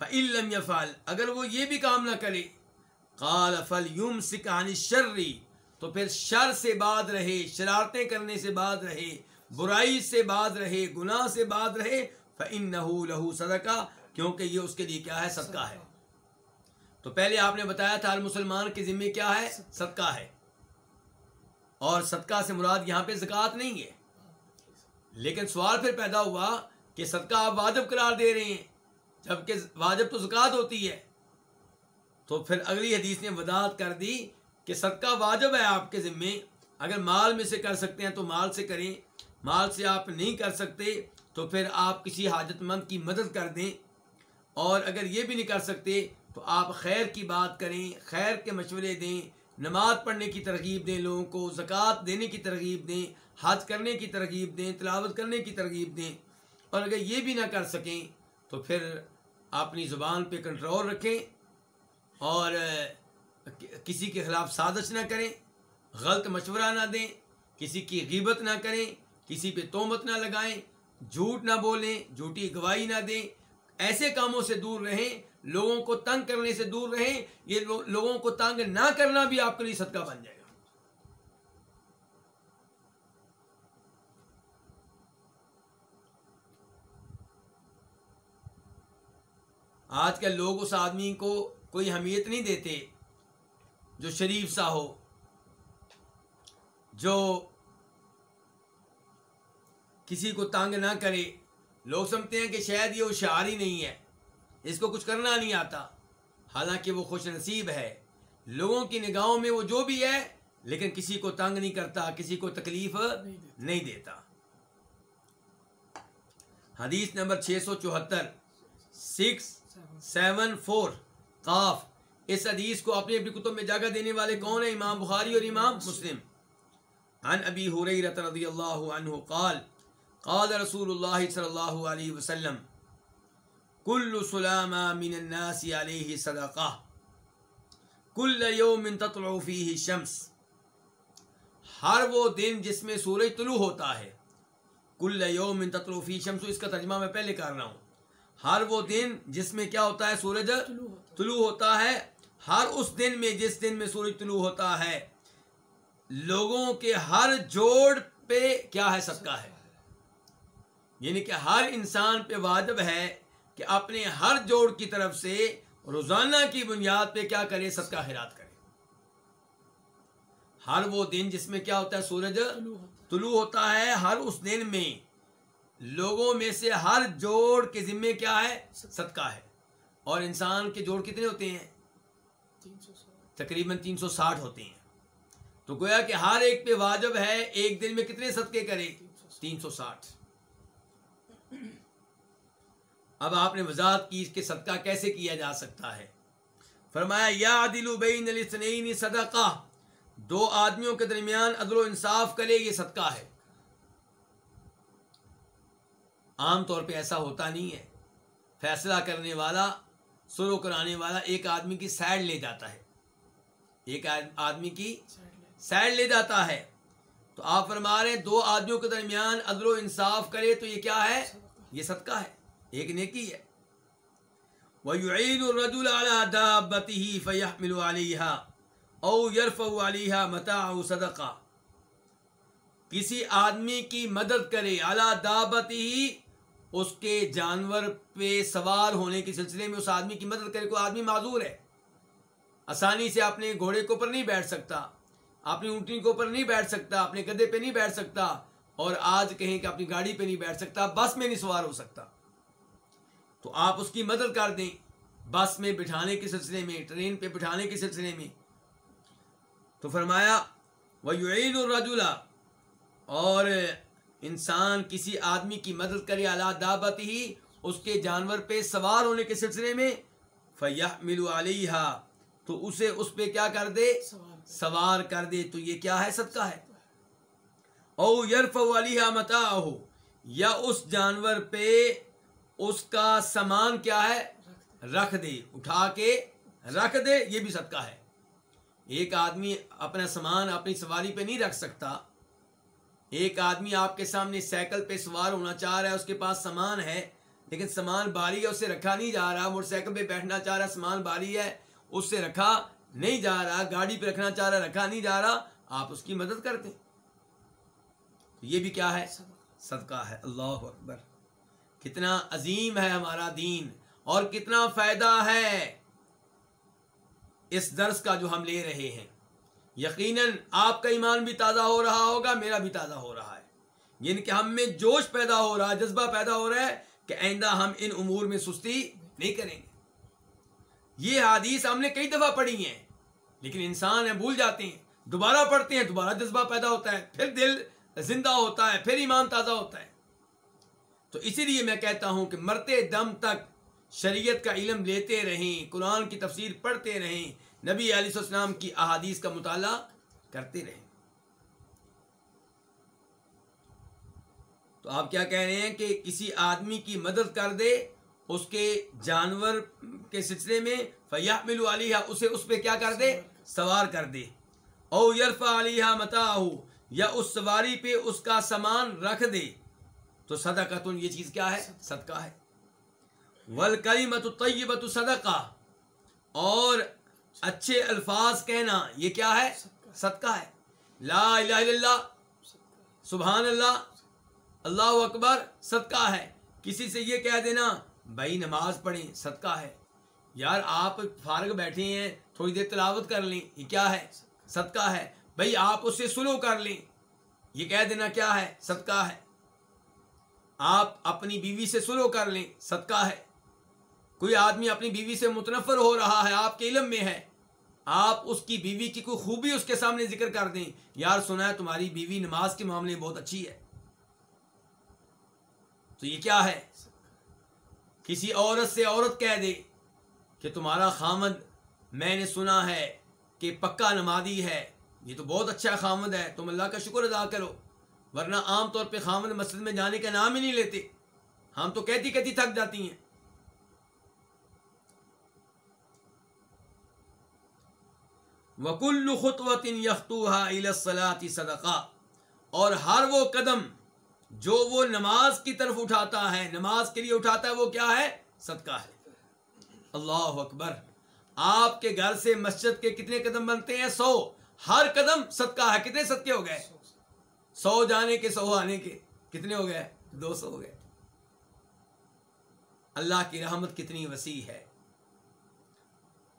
فعلم یفعل اگر وہ یہ بھی کام نہ کرے، قال فل یوم سکانی شرری تو پھر شر سے بعد رہے، شرارتیں کرنے سے بعد رہے، برائی سے بعد رہے، گناہ سے بعد رہے فن لہو صدقہ، کیونکہ یہ اس کے لیے کیا ہے؟ صدقہ ہے۔ تو پہلے آپ نے بتایا تھا مسلمان کے ذمے کیا ہے؟ صدقہ ہے۔ اور صدقہ سے مراد یہاں پہ زکوٰۃ نہیں ہے۔ لیکن سوال پھر پیدا ہوا کہ صدقہ آپ واجب قرار دے رہے ہیں، جبکہ واجب تو زکوٰۃ ہوتی ہے۔ تو پھر اگلی حدیث نے وضاحت کر دی کہ صدقہ واجب ہے آپ کے ذمے۔ اگر مال میں سے کر سکتے ہیں تو مال سے کریں۔ مال سے آپ نہیں کر سکتے تو پھر آپ کسی حاجت مند کی مدد کر دیں۔ اور اگر یہ بھی نہیں کر سکتے تو آپ خیر کی بات کریں، خیر کے مشورے دیں، نماز پڑھنے کی ترغیب دیں، لوگوں کو زکوٰۃ دینے کی ترغیب دیں، حج کرنے کی ترغیب دیں، تلاوت کرنے کی ترغیب دیں۔ اور اگر یہ بھی نہ کر سکیں تو پھر اپنی زبان پہ کنٹرول رکھیں۔ اور کسی کے خلاف سازش نہ کریں، غلط مشورہ نہ دیں، کسی کی غیبت نہ کریں، کسی پہ تومت نہ لگائیں، جھوٹ نہ بولیں، جھوٹی گواہی نہ دیں۔ ایسے کاموں سے دور رہیں، لوگوں کو تنگ کرنے سے دور رہیں، یہ لوگوں کو تنگ نہ کرنا بھی آپ کے لیے صدقہ بن جائے گا۔ آج کل لوگ اس آدمی کو کوئی اہمیت نہیں دیتے۔ جو شریف سا ہو، جو کسی کو تنگ نہ کرے۔ لوگ سمجھتے ہیں کہ شاید یہ ہوشیار ہی نہیں ہے۔ اس کو کچھ کرنا نہیں آتا۔ حالانکہ وہ خوش نصیب ہے۔ لوگوں کی نگاہوں میں وہ جو بھی ہے، لیکن کسی کو تنگ نہیں کرتا، کسی کو تکلیف نہیں دیتا۔ حدیث نمبر چھ سو چوہتر، سکس، سیون، فور، قاف۔ اس حدیث کو اپنی اپنی کتب میں جگہ دینے والے کون ہیں؟ امام بخاری اور امام مسلم۔ عن ابی حریرت رضی اللہ عنہ قال قال رسول اللہ صلی اللہ علیہ وسلم کل سلامہ من الناس علیہ صدقہ کل یوم تطلع فیہ شمس ہر وہ دن جس میں سورج طلوع ہوتا ہے کل یوم تطلع فیہ شمس اس کا ترجمہ میں پہلے کر رہا ہوں۔ ہر وہ دن جس میں کیا ہوتا ہے؟ سورج طلوع ہوتا ہے۔ ہر اس دن میں جس دن میں سورج طلوع ہوتا ہے، لوگوں کے ہر جوڑ پہ کیا ہے صدقہ ہے؟ یعنی کہ ہر انسان پہ واجب ہے کہ اپنے ہر جوڑ کی طرف سے روزانہ کی بنیاد پہ کیا کرے صدقہ خیرات کرے۔ ہر وہ دن جس میں کیا ہوتا ہے، سورج طلوع ہوتا ہے، ہر اس دن میں لوگوں میں سے ہر جوڑ کے ذمے کیا ہے؟ صدقہ ہے۔ اور انسان کے جوڑ کتنے ہوتے ہیں؟ تقریباً تین سو ساٹھ ہوتے ہیں۔ تو گویا کہ ہر ایک پہ واجب ہے ایک دن میں کتنے صدقے کرے؟ تین سو ساٹھ۔ اب آپ نے وضاحت کی اس کے صدقہ کیسے کیا جا سکتا ہے۔ فرمایا، یا عدل بین الاثنین صدقہ۔ دو آدمیوں کے درمیان عدل و انصاف کرے یہ صدقہ ہے۔ عام طور پہ ایسا ہوتا نہیں ہے۔ فیصلہ کرنے والا سلو کرانے والا ایک آدمی کی سائڈ لے جاتا ہے۔ ایک آدمی کی سائڈ لے جاتا ہے۔ تو آپ فرما رہے دو آدمیوں کے درمیان عدل و انصاف کرے تو یہ کیا ہے؟ یہ صدقہ ہے۔ ایک نیکی ہے۔ وَيُعِيدُ الرَّجُلَ عَلَى دَابَّتِهِ فَيَحْمِلُ عَلَيْهَا او يَرْفَوْ عَلَيْهَا مَتَاعُ صدقہ کسی آدمی کی مدد کرے اعلیٰ دعبت ہی اس کے جانور پہ سوار ہونے کے سلسلے میں اس آدمی کی مدد کرے کوئی آدمی معذور ہے؟ آسانی سے اپنے گھوڑے کے اوپر نہیں بیٹھ سکتا، اپنی اونٹنی کے اوپر نہیں بیٹھ سکتا، اپنے گدے پہ نہیں بیٹھ سکتا اور آج کہیں کہ اپنی گاڑی پہ نہیں بیٹھ سکتا، بس میں نہیں سوار ہو سکتا۔ تو آپ اس کی مدد کر دیں بس میں بٹھانے کے سلسلے میں، ٹرین پہ بٹھانے کے سلسلے میں۔ تو فرمایا وہ الرجولہ اور انسان کسی آدمی کی مدد کرے اللہ دعوت ہی اس کے جانور پہ سوار ہونے کے سلسلے میں فیح ملو علیہ تو اسے اس پہ کیا کر دے؟ سوار کر دے۔ تو یہ کیا ہے؟ صدقہ ہے۔ او یرف علیہ متا یا اس جانور پہ اس کا سامان کیا ہے؟ رکھ دے۔ اٹھا کے رکھ دے، یہ بھی صدقہ ہے۔ ایک آدمی اپنا سامان اپنی سواری پہ نہیں رکھ سکتا۔ ایک آدمی آپ کے سامنے سائیکل پہ سوار ہونا چاہ رہا ہے، اس کے پاس سامان ہے، لیکن سامان باری ہے، اسے رکھا نہیں جا رہا۔ موٹر سائیکل پہ بیٹھنا چاہ رہا، سامان باری ہے اس سے رکھا نہیں جا رہا۔ گاڑی پہ رکھنا چاہ رہا، رکھا نہیں جا رہا۔ آپ اس کی مدد کرتے یہ بھی کیا ہے؟ صدقہ ہے۔ اللہ اکبر۔ کتنا عظیم ہے ہمارا دین، اور کتنا فائدہ ہے اس درس کا جو ہم لے رہے ہیں۔ یقیناً آپ کا ایمان بھی تازہ ہو رہا ہوگا، میرا بھی تازہ ہو رہا ہے۔ یعنی کہ ہم میں جوش پیدا ہو رہا ہے جذبہ پیدا ہو رہا ہے کہ آئندہ ہم ان امور میں سستی نہیں کریں گے۔ یہ حادیث ہم نے کئی دفعہ پڑھی ہیں، لیکن انسان ہے بھول جاتے ہیں۔ دوبارہ پڑھتے ہیں، دوبارہ جذبہ پیدا ہوتا ہے، پھر دل زندہ ہوتا ہے، پھر ایمان تازہ ہوتا ہے۔ تو اسی لیے میں کہتا ہوں کہ مرتے دم تک شریعت کا علم لیتے رہیں، قرآن کی تفسیر پڑھتے رہیں نبی علیہ السلام کی احادیث کا مطالعہ کرتے رہیں تو آپ کیا کہہ رہے ہیں کہ کسی آدمی کی مدد کر دے اس کے جانور کے سلسلے میں فیا ملو علیہ اسے اس پہ کیا کر دے؟ سوار کر دے۔ او یرفا علیہ متا یا اس سواری پہ اس کا سامان رکھ دے۔ تو صدقہ تن یہ چیز کیا ہے؟ صدقہ ہے۔ ول کریمت طیبت صدقہ، اور اچھے الفاظ کہنا، یہ کیا ہے؟ صدقہ ہے۔ لا الہ الا اللہ، سبحان اللہ اللہ اکبر، صدقہ ہے۔ کسی سے یہ کہہ دینا، بھائی نماز پڑھیں، صدقہ ہے۔ یار آپ فارغ بیٹھے ہیں، تھوڑی دیر تلاوت کر لیں، یہ کیا ہے؟ صدقہ ہے۔ بھائی آپ اس سے سلو کر لیں، یہ کہہ دینا کیا ہے؟ صدقہ ہے۔ آپ اپنی بیوی سے سلو کر لیں، صدقہ ہے۔ کوئی آدمی اپنی بیوی سے متنفر ہو رہا ہے، آپ کے علم میں ہے۔ آپ اس کی بیوی کی کوئی خوبی اس کے سامنے ذکر کر دیں۔ یار سنا ہے تمہاری بیوی نماز کے معاملے میں بہت اچھی ہے۔ تو یہ کیا ہے؟ کسی عورت سے عورت کہہ دے کہ تمہارا خامد میں نے سنا ہے کہ پکا نمازی ہے۔ یہ تو بہت اچھا خامد ہے، تم اللہ کا شکر ادا کرو۔ ورنہ عام طور پہ خامد مسجد میں جانے کا نام ہی نہیں لیتے۔ ہم تو کہتی کہتی تھک جاتی ہیں۔ وکل خطوط یختوحا صدقہ۔ اور ہر وہ قدم جو وہ نماز کی طرف اٹھاتا ہے، نماز کے لیے اٹھاتا ہے، وہ کیا ہے؟ صدقہ ہے۔ اللہ اکبر۔ آپ کے گھر سے مسجد کے کتنے قدم بنتے ہیں؟ سو۔ ہر قدم صدقہ ہے۔ کتنے صدقے ہو گئے؟ سو جانے کے، سو آنے کے۔ کتنے ہو گئے؟ دو سو ہو گئے۔ اللہ کی رحمت کتنی وسیع ہے۔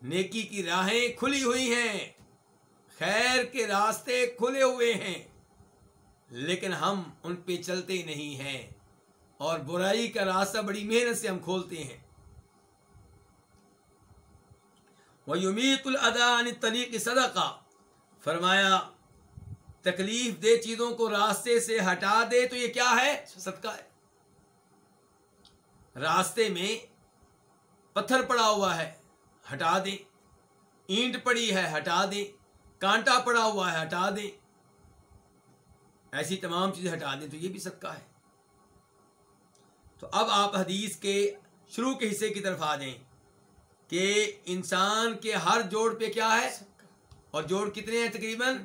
نیکی کی راہیں کھلی ہوئی ہیں۔ خیر کے راستے کھلے ہوئے ہیں، لیکن ہم ان پہ چلتے نہیں ہیں۔ اور برائی کا راستہ بڑی محنت سے ہم کھولتے ہیں۔ وہ یمیت الادان طریق صدقہ فرمایا، تکلیف دے چیزوں کو راستے سے ہٹا دے تو یہ کیا ہے؟ صدقہ ہے۔ راستے میں پتھر پڑا ہوا ہے۔ ہٹا دیں۔ اینٹ پڑی ہے، ہٹا دیں۔ کانٹا پڑا ہوا ہے، ہٹا دیں۔ ایسی تمام چیزیں ہٹا دیں تو یہ بھی صدقہ ہے۔ تو اب آپ حدیث کے شروع کے حصے کی طرف آ جائیں کہ انسان کے ہر جوڑ پہ کیا ہے؟ اور جوڑ کتنے ہیں تقریباً؟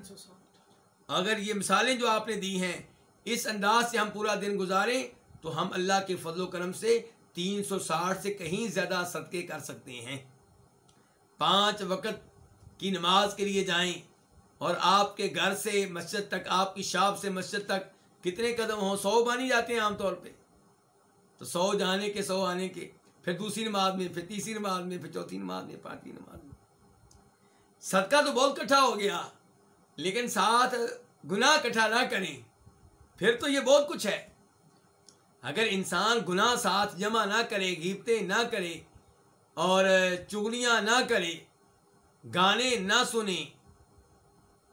اگر یہ مثالیں جو آپ نے دی ہیں، اس انداز سے ہم پورا دن گزاریں تو ہم اللہ کے فضل و کرم سے تین سو ساٹھ سے کہیں زیادہ صدقے کر سکتے ہیں۔ پانچ وقت کی نماز کے لیے جائیں اور آپ کے گھر سے مسجد تک، آپ کی شاپ سے مسجد تک کتنے قدم ہوں؟ سو بانی جاتے ہیں عام طور پہ۔ تو سو جانے کے، سو آنے کے، پھر دوسری نماز میں، پھر تیسری نماز میں، پھر چوتھی نماز میں، پانچویں نماز میں۔ صدقہ تو بہت کٹھا ہو گیا، لیکن ساتھ گناہ کٹھا نہ کریں۔ پھر تو یہ بہت کچھ ہے۔ اگر انسان گناہ ساتھ جمع نہ کرے گیپتے نہ کرے اور چگلیاں نہ کرے گانے نہ سنیں۔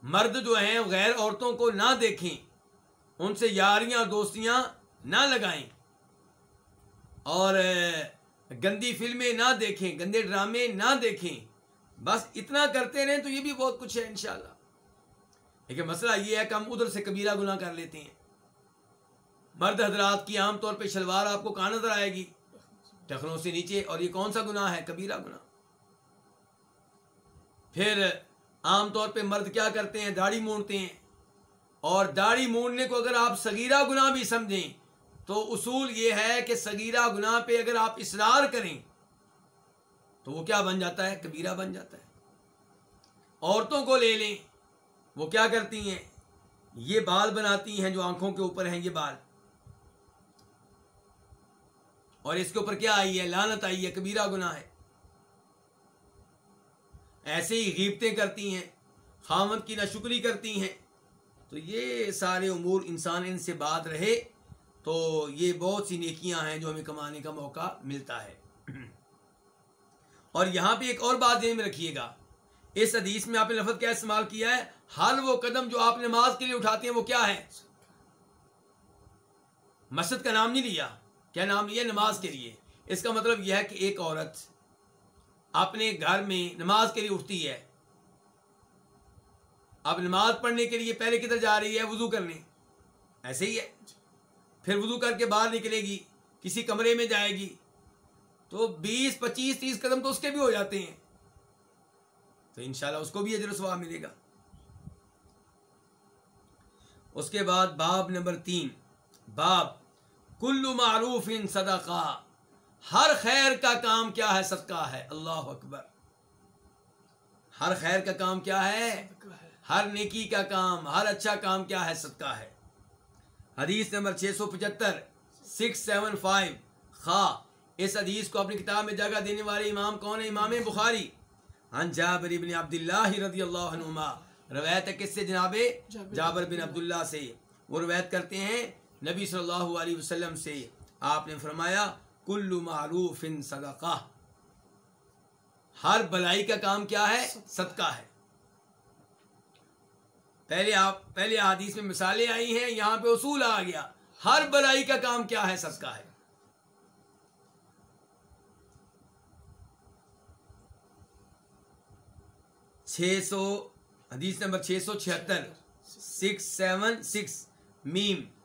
مرد جو ہیں، غیر عورتوں کو نہ دیکھیں۔ ان سے یاریاں دوستیاں نہ لگائیں۔ اور، گندی فلمیں نہ دیکھیں، گندے ڈرامے نہ دیکھیں۔ بس اتنا کرتے رہیں تو یہ بھی بہت کچھ ہے انشاءاللہ۔ لیکن مسئلہ یہ ہے کہ ہم ادھر سے کبیرہ گناہ کر لیتے ہیں۔ مرد حضرات کی عام طور پہ شلوار آپ کو کہاں نظر آئے گی؟ ٹخنوں سے نیچے اور یہ کون سا گناہ ہے؟ کبیرہ گناہ۔ پھر عام طور پہ مرد کیا کرتے ہیں؟ داڑھی مونڈتے ہیں۔ اور داڑھی مونڈنے کو اگر آپ سگیرہ گناہ بھی سمجھیں، تو اصول یہ ہے کہ سگیرہ گناہ پہ اگر آپ اصرار کریں، تو وہ کیا بن جاتا ہے؟ کبیرہ بن جاتا ہے۔ عورتوں کو لے لیں، وہ کیا کرتی ہیں؟ یہ بال بناتی ہیں جو آنکھوں کے اوپر ہیں، یہ بال۔ اور اس کے اوپر کیا آئی ہے؟ لانت آئی ہے، کبیرہ گناہ ہے۔ ایسے ہی غیبتیں کرتی ہیں، خامد کی نشکری کرتی ہیں۔ تو یہ سارے امور انسان ان سے بات رہے، تو یہ بہت سی نیکیاں ہیں جو ہمیں کمانے کا موقع ملتا ہے۔ اور یہاں پہ ایک اور بات ذہن میں رکھیے گا۔ اس حدیث میں آپ نے لفظ کیا استعمال کیا ہے؟ ہر وہ قدم جو آپ نماز کے لیے اٹھاتے ہیں وہ کیا ہے؟ مسجد کا نام نہیں لیا۔ کیا نام لیا نماز کے لیے؟ اس کا مطلب یہ ہے کہ ایک عورت اپنے گھر میں نماز کے لیے اٹھتی ہے۔ اب نماز پڑھنے کے لیے پہلے کدھر جا رہی ہے؟ وضو کرنے۔ ایسے ہی ہے۔ پھر وضو کر کے باہر نکلے گی، کسی کمرے میں جائے گی۔ تو بیس، پچیس، تیس قدم تو اس کے بھی ہو جاتے ہیں۔ تو انشاءاللہ اس کو بھی اجر و ثواب ملے گا۔ اس کے بعد باب نمبر تین۔ باب کل معروف ان صدقہ ہر خیر کا کام کیا ہے؟ صدقہ ہے۔ اللہ اکبر۔ ہر خیر کا کام کیا ہے؟ ہر نیکی کا کام ہر اچھا کام کیا ہے؟ صدقہ ہے۔ حدیث نمبر چھ سو پچہتر سکس سیون فائیو۔ خواہ اس حدیث کو اپنی کتاب میں جگہ دینے والے امام کون ہے امام بخاری۔ ہن جابر بن عبداللہ رضی اللہ عنہما۔ روایت ہے کس سے؟ جناب جابر بن عبداللہ سے۔ وہ روایت کرتے ہیں نبی صلی اللہ علیہ وسلم سے آپ نے فرمایا، کل معروف ان صدقہ۔ ہر بلائی کا کام کیا ہے؟ صدقہ ہے۔ پہلے آپ، پہلے حدیث میں مثالیں آئی ہیں، یہاں پہ اصول آ گیا۔ ہر بلائی کا کام کیا ہے؟ صدقہ ہے۔ چھ سو، حدیث نمبر چھ سو چھہتر۔ Six, seven, six. میم۔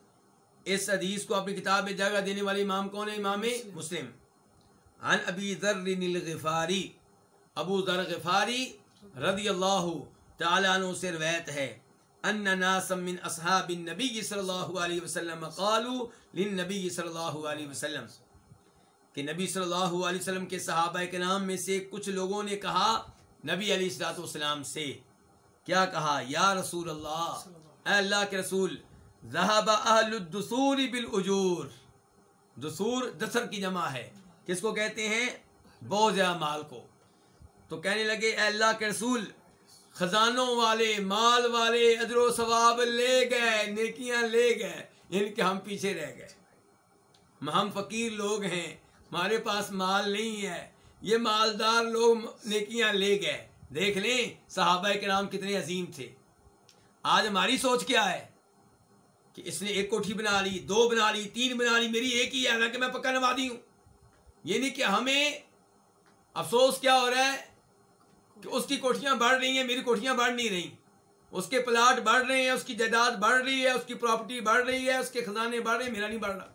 اس حدیث کو اپنی کتاب میں جگہ دینے والے امام کون ہے؟ امام مسلم. عن ابی ذر الغفاری. ابو ذر غفاری رضی اللہ تعالیٰ عنہ سے روایت ہے. ان ناسا من اصحاب النبی صلی اللہ علیہ وسلم قالوا للنبی صلی اللہ علیہ وسلم. کہ نبی صلی اللہ علیہ وسلم کے صحابہ کے نام میں سے کچھ لوگوں نے کہا نبی علیہ السلاۃ والسلام سے. کیا کہا؟ یا رسول اللہ، اے اللہ کے رسول ذہب اہل الدسور بالاجور دسور دسر کی جمع ہے. کس کو کہتے ہیں؟ بوجھ مال کو. تو کہنے لگے، اے اللہ کے رسول، خزانوں والے، مال والے ادر و ثواب لے گئے، نیکیاں لے گئے، ان کے ہم پیچھے رہ گئے. ہم فقیر لوگ ہیں، ہمارے پاس مال نہیں ہے. یہ مالدار لوگ نیکیاں لے گئے. دیکھ لیں، صحابہ کے نام کتنے عظیم تھے. آج ہماری سوچ کیا ہے؟ کہ اس نے ایک کوٹھی بنا لی، دو بنا لی، تین بنا لی، میری ایک ہی ہے حالانکہ میں پکا نوادی ہوں۔ یہ نہیں کہ ہمیں افسوس کیا ہو رہا ہے کہ اس کی کوٹھیاں بڑھ رہی ہیں، میری کوٹھیاں بڑھ نہیں رہی۔ اس کے پلاٹ بڑھ رہے ہیں، اس کی جائیداد بڑھ رہی ہے، اس کی پراپرٹی بڑھ رہی ہے، اس کے خزانے بڑھ رہے ہیں، میرا نہیں بڑھ رہا۔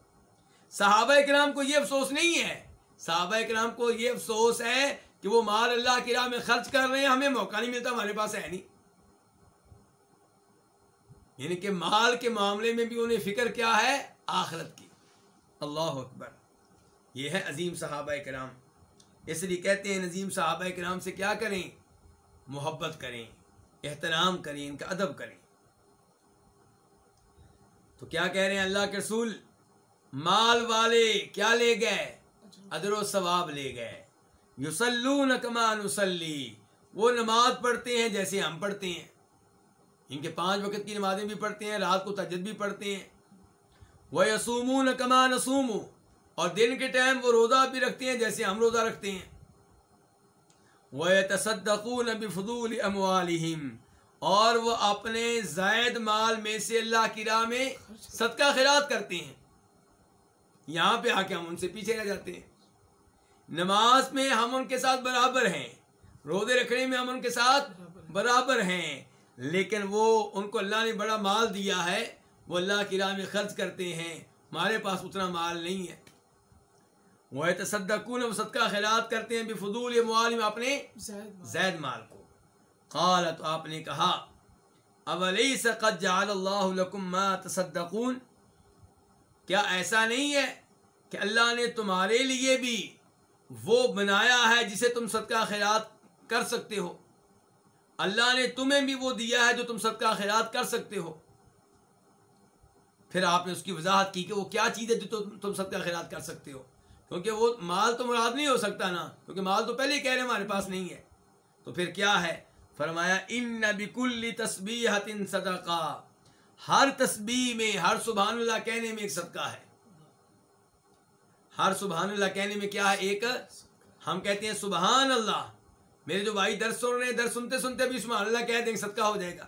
صحابہ کرام کو یہ افسوس نہیں ہے۔ صحابہ کرام کو یہ افسوس ہے کہ وہ مال اللہ کی راہ میں خرچ کر رہے ہیں، ہمیں موقع نہیں ملتا، ہمارے پاس ہے نہیں۔ یعنی کہ مال کے معاملے میں بھی انہیں فکر کیا ہے؟ آخرت کی۔ اللہ اکبر۔ یہ ہے عظیم صحابہ کرام۔ اس لیے کہتے ہیں عظیم صحابہ کرام سے کیا کریں؟ محبت کریں، احترام کریں، ان کا ادب کریں۔ تو کیا کہہ رہے ہیں اللہ کے رسول؟ مال والے کیا لے گئے؟ ادر و ثواب لے گئے۔ یوسلون کما نسلی وہ نماز پڑھتے ہیں جیسے ہم پڑھتے ہیں۔ ان کے پانچ وقت کی نمازیں بھی پڑھتے ہیں، رات کو تجد بھی پڑھتے ہیں۔ وہ یسومون کما نسوم اور دن کے ٹائم وہ روزہ بھی رکھتے ہیں جیسے ہم روزہ رکھتے ہیں۔ وہ تصدقون بفضول اموالہم اور وہ اپنے زائد مال میں سے اللہ کی راہ میں صدقہ خیرات کرتے ہیں۔ یہاں پہ آ کے ہم ان سے پیچھے رہ جاتے ہیں۔ نماز میں ہم ان کے ساتھ برابر ہیں۔ روزے رکھنے میں ہم ان کے ساتھ برابر ہیں۔ لیکن وہ ان کو اللہ نے بڑا مال دیا ہے وہ اللہ کی راہ میں خرچ کرتے ہیں۔ ہمارے پاس اتنا مال نہیں ہے۔ وہ تصدقون و صدقہ خیرات کرتے ہیں بفضول معالم اپنے زید مال۔ کو۔ قال تو آپ نے کہا اولیس قد جعل اللہ لکم ما تصدقون؟ کیا ایسا نہیں ہے کہ اللہ نے تمہارے لیے بھی وہ بنایا ہے جسے تم صدقہ خیرات کر سکتے ہو؟ اللہ نے تمہیں بھی وہ دیا ہے جو تم صدقہ خیرات کر سکتے ہو۔ پھر آپ نے اس کی وضاحت کی کہ وہ کیا چیز ہے جو تم صدقہ خیرات کر سکتے ہو۔ کیونکہ وہ مال تو مراد نہیں ہو سکتا نا، کیونکہ مال تو پہلے ہی کہہ رہے ہمارے پاس نہیں ہے۔ تو پھر کیا ہے؟ فرمایا، ان بکل تسبیح صدقہ۔ ہر تسبیح میں، ہر سبحان اللہ کہنے میں ایک صدقہ ہے۔ ہر سبحان اللہ کہنے میں کیا ہے؟ ایک، ہم کہتے ہیں سبحان اللہ۔ میرے جو بھائی در سن رہے ہیں در سنتے سنتے بھی سبحان اللہ کہہ دیں گے، صدقہ ہو جائے گا۔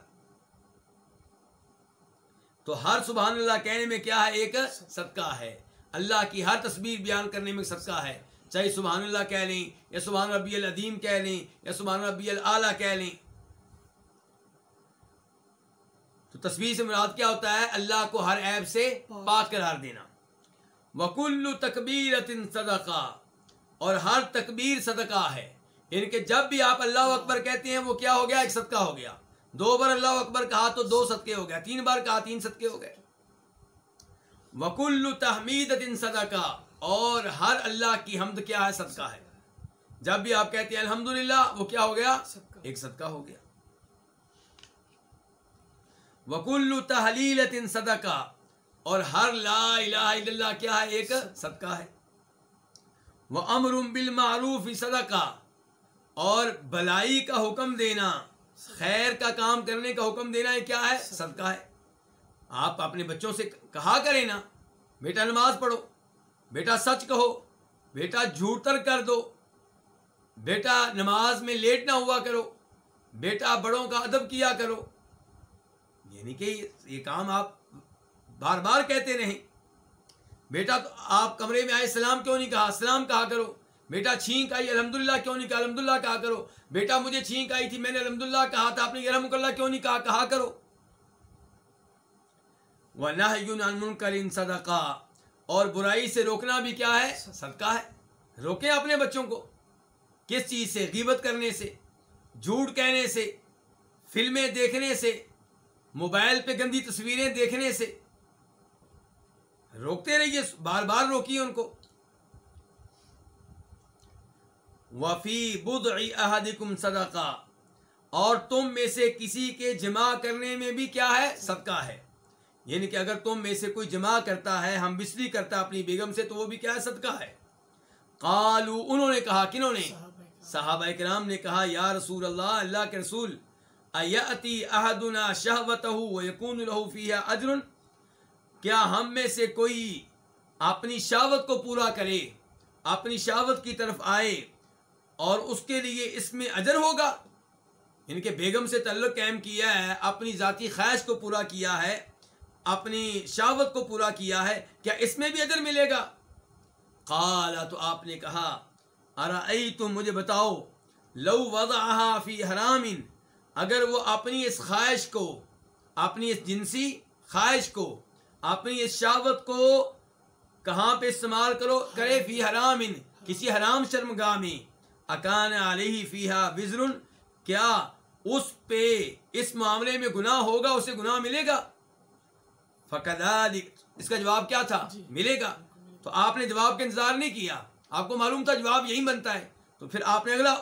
تو ہر سبحان اللہ کہنے میں کیا ہے؟ ایک صدقہ ہے۔ اللہ کی ہر تصویر بیان کرنے میں صدقہ ہے۔ چاہے سبحان اللہ کہہ لیں، یا سبحان ربی العظیم کہہ لیں، یا سبحان ربی العلیٰ کہہ لیں۔ تو تصویر سے مراد کیا ہوتا ہے؟ اللہ کو ہر عیب سے پاک قرار دینا۔ وکل تکبیر صدقہ اور ہر تکبیر صدقہ ہے۔ ان کے جب بھی آپ اللہ اکبر کہتے ہیں وہ کیا ہو گیا؟ ایک صدقہ ہو گیا۔ دو بار اللہ اکبر کہا تو دو صدقے ہو گیا تین بار کہا تین صدقے ہو گئے۔ وکل تحمید صدقہ۔ اور ہر اللہ کی حمد کیا ہے؟ صدقہ ہے۔ جب بھی آپ کہتے ہیں الحمد وہ کیا ہو گیا؟ ایک صدقہ ہو گیا۔ وکل تحلیل صدقہ۔ اور ہر لا الہ الا اللہ کیا ہے؟ ایک صدقہ۔ ہے۔ وہ امر بالمعروف صدقہ۔ اور بلائی کا حکم دینا، خیر کا کام کرنے کا حکم دینا ہے کیا ہے؟ صدقہ ہے۔ آپ اپنے بچوں سے کہا کریں نا، بیٹا نماز پڑھو، بیٹا سچ کہو، بیٹا جھوٹ تر کر دو، بیٹا نماز میں لیٹ نہ ہوا کرو، بیٹا بڑوں کا ادب کیا کرو۔ یعنی کہ یہ کام آپ بار بار کہتے رہیں۔ بیٹا تو آپ کمرے میں آئے، سلام کیوں نہیں کہا؟ سلام کہا کرو۔ بیٹا چھینک آئی الحمد للہ کیوں نہیں کہا؟ الحمد للہ کہا کرو۔ بیٹا مجھے چھینک آئی تھی، میں نے الحمد للہ کہا تھا آپ نے الحمد اللہ کیوں نہیں کہا؟ کہا کرو۔ وہ صدقہ اور برائی سے روکنا بھی کیا ہے؟ صدقہ ہے۔ روکیں اپنے بچوں کو۔ کس چیز سے؟ غیبت کرنے سے، جھوٹ کہنے سے، فلمیں دیکھنے سے، موبائل پہ گندی تصویریں دیکھنے سے۔ روکتے رہیے، بار بار روکیے ان کو۔ وفی بدھ احدکم صدقہ۔ اور تم میں سے کسی کے جمع کرنے میں بھی کیا ہے؟ صدقہ ہے۔ یعنی کہ اگر تم میں سے کوئی جمع کرتا ہے، ہم بسری کرتا اپنی بیگم سے، تو وہ بھی کیا ہے؟ صدقہ ہے۔ قالو، انہوں نے کہا، کنہوں نے؟ صحابہ کرام نے کہا، یا رسول اللہ اللہ کے رسول ایتی احدنا شہوتہ ویکون له فیہا اجر کیا ہم میں سے کوئی اپنی شہوت کو پورا کرے، اپنی شہوت کی طرف آئے اور اس کے لیے اس میں اجر ہوگا۔ یعنی ان کے بیگم سے تعلق قائم کیا ہے، اپنی ذاتی خواہش کو پورا کیا ہے، اپنی شاوت کو پورا کیا ہے، کیا اس میں بھی اجر ملے گا؟ قالا تو آپ نے کہا ارا تم مجھے بتاؤ، لو وضعها فی حرام، اگر وہ اپنی اس خواہش کو، اپنی اس جنسی خواہش کو، اپنی اس شاوت کو کہاں پہ استعمال کرو، کرے فی حرام، کسی حرام شرم گاہ میں۔ اکان علیہ فیہا وزر کیا اس پہ اس معاملے میں گناہ ہوگا اسے گناہ ملے گا؟ اس کا جواب کیا تھا؟ جی۔ ملے گا۔ تو آپ نے جواب کا انتظار نہیں کیا۔ آپ کو معلوم تھا جواب یہی بنتا ہے۔ تو پھر آپ نے اگلا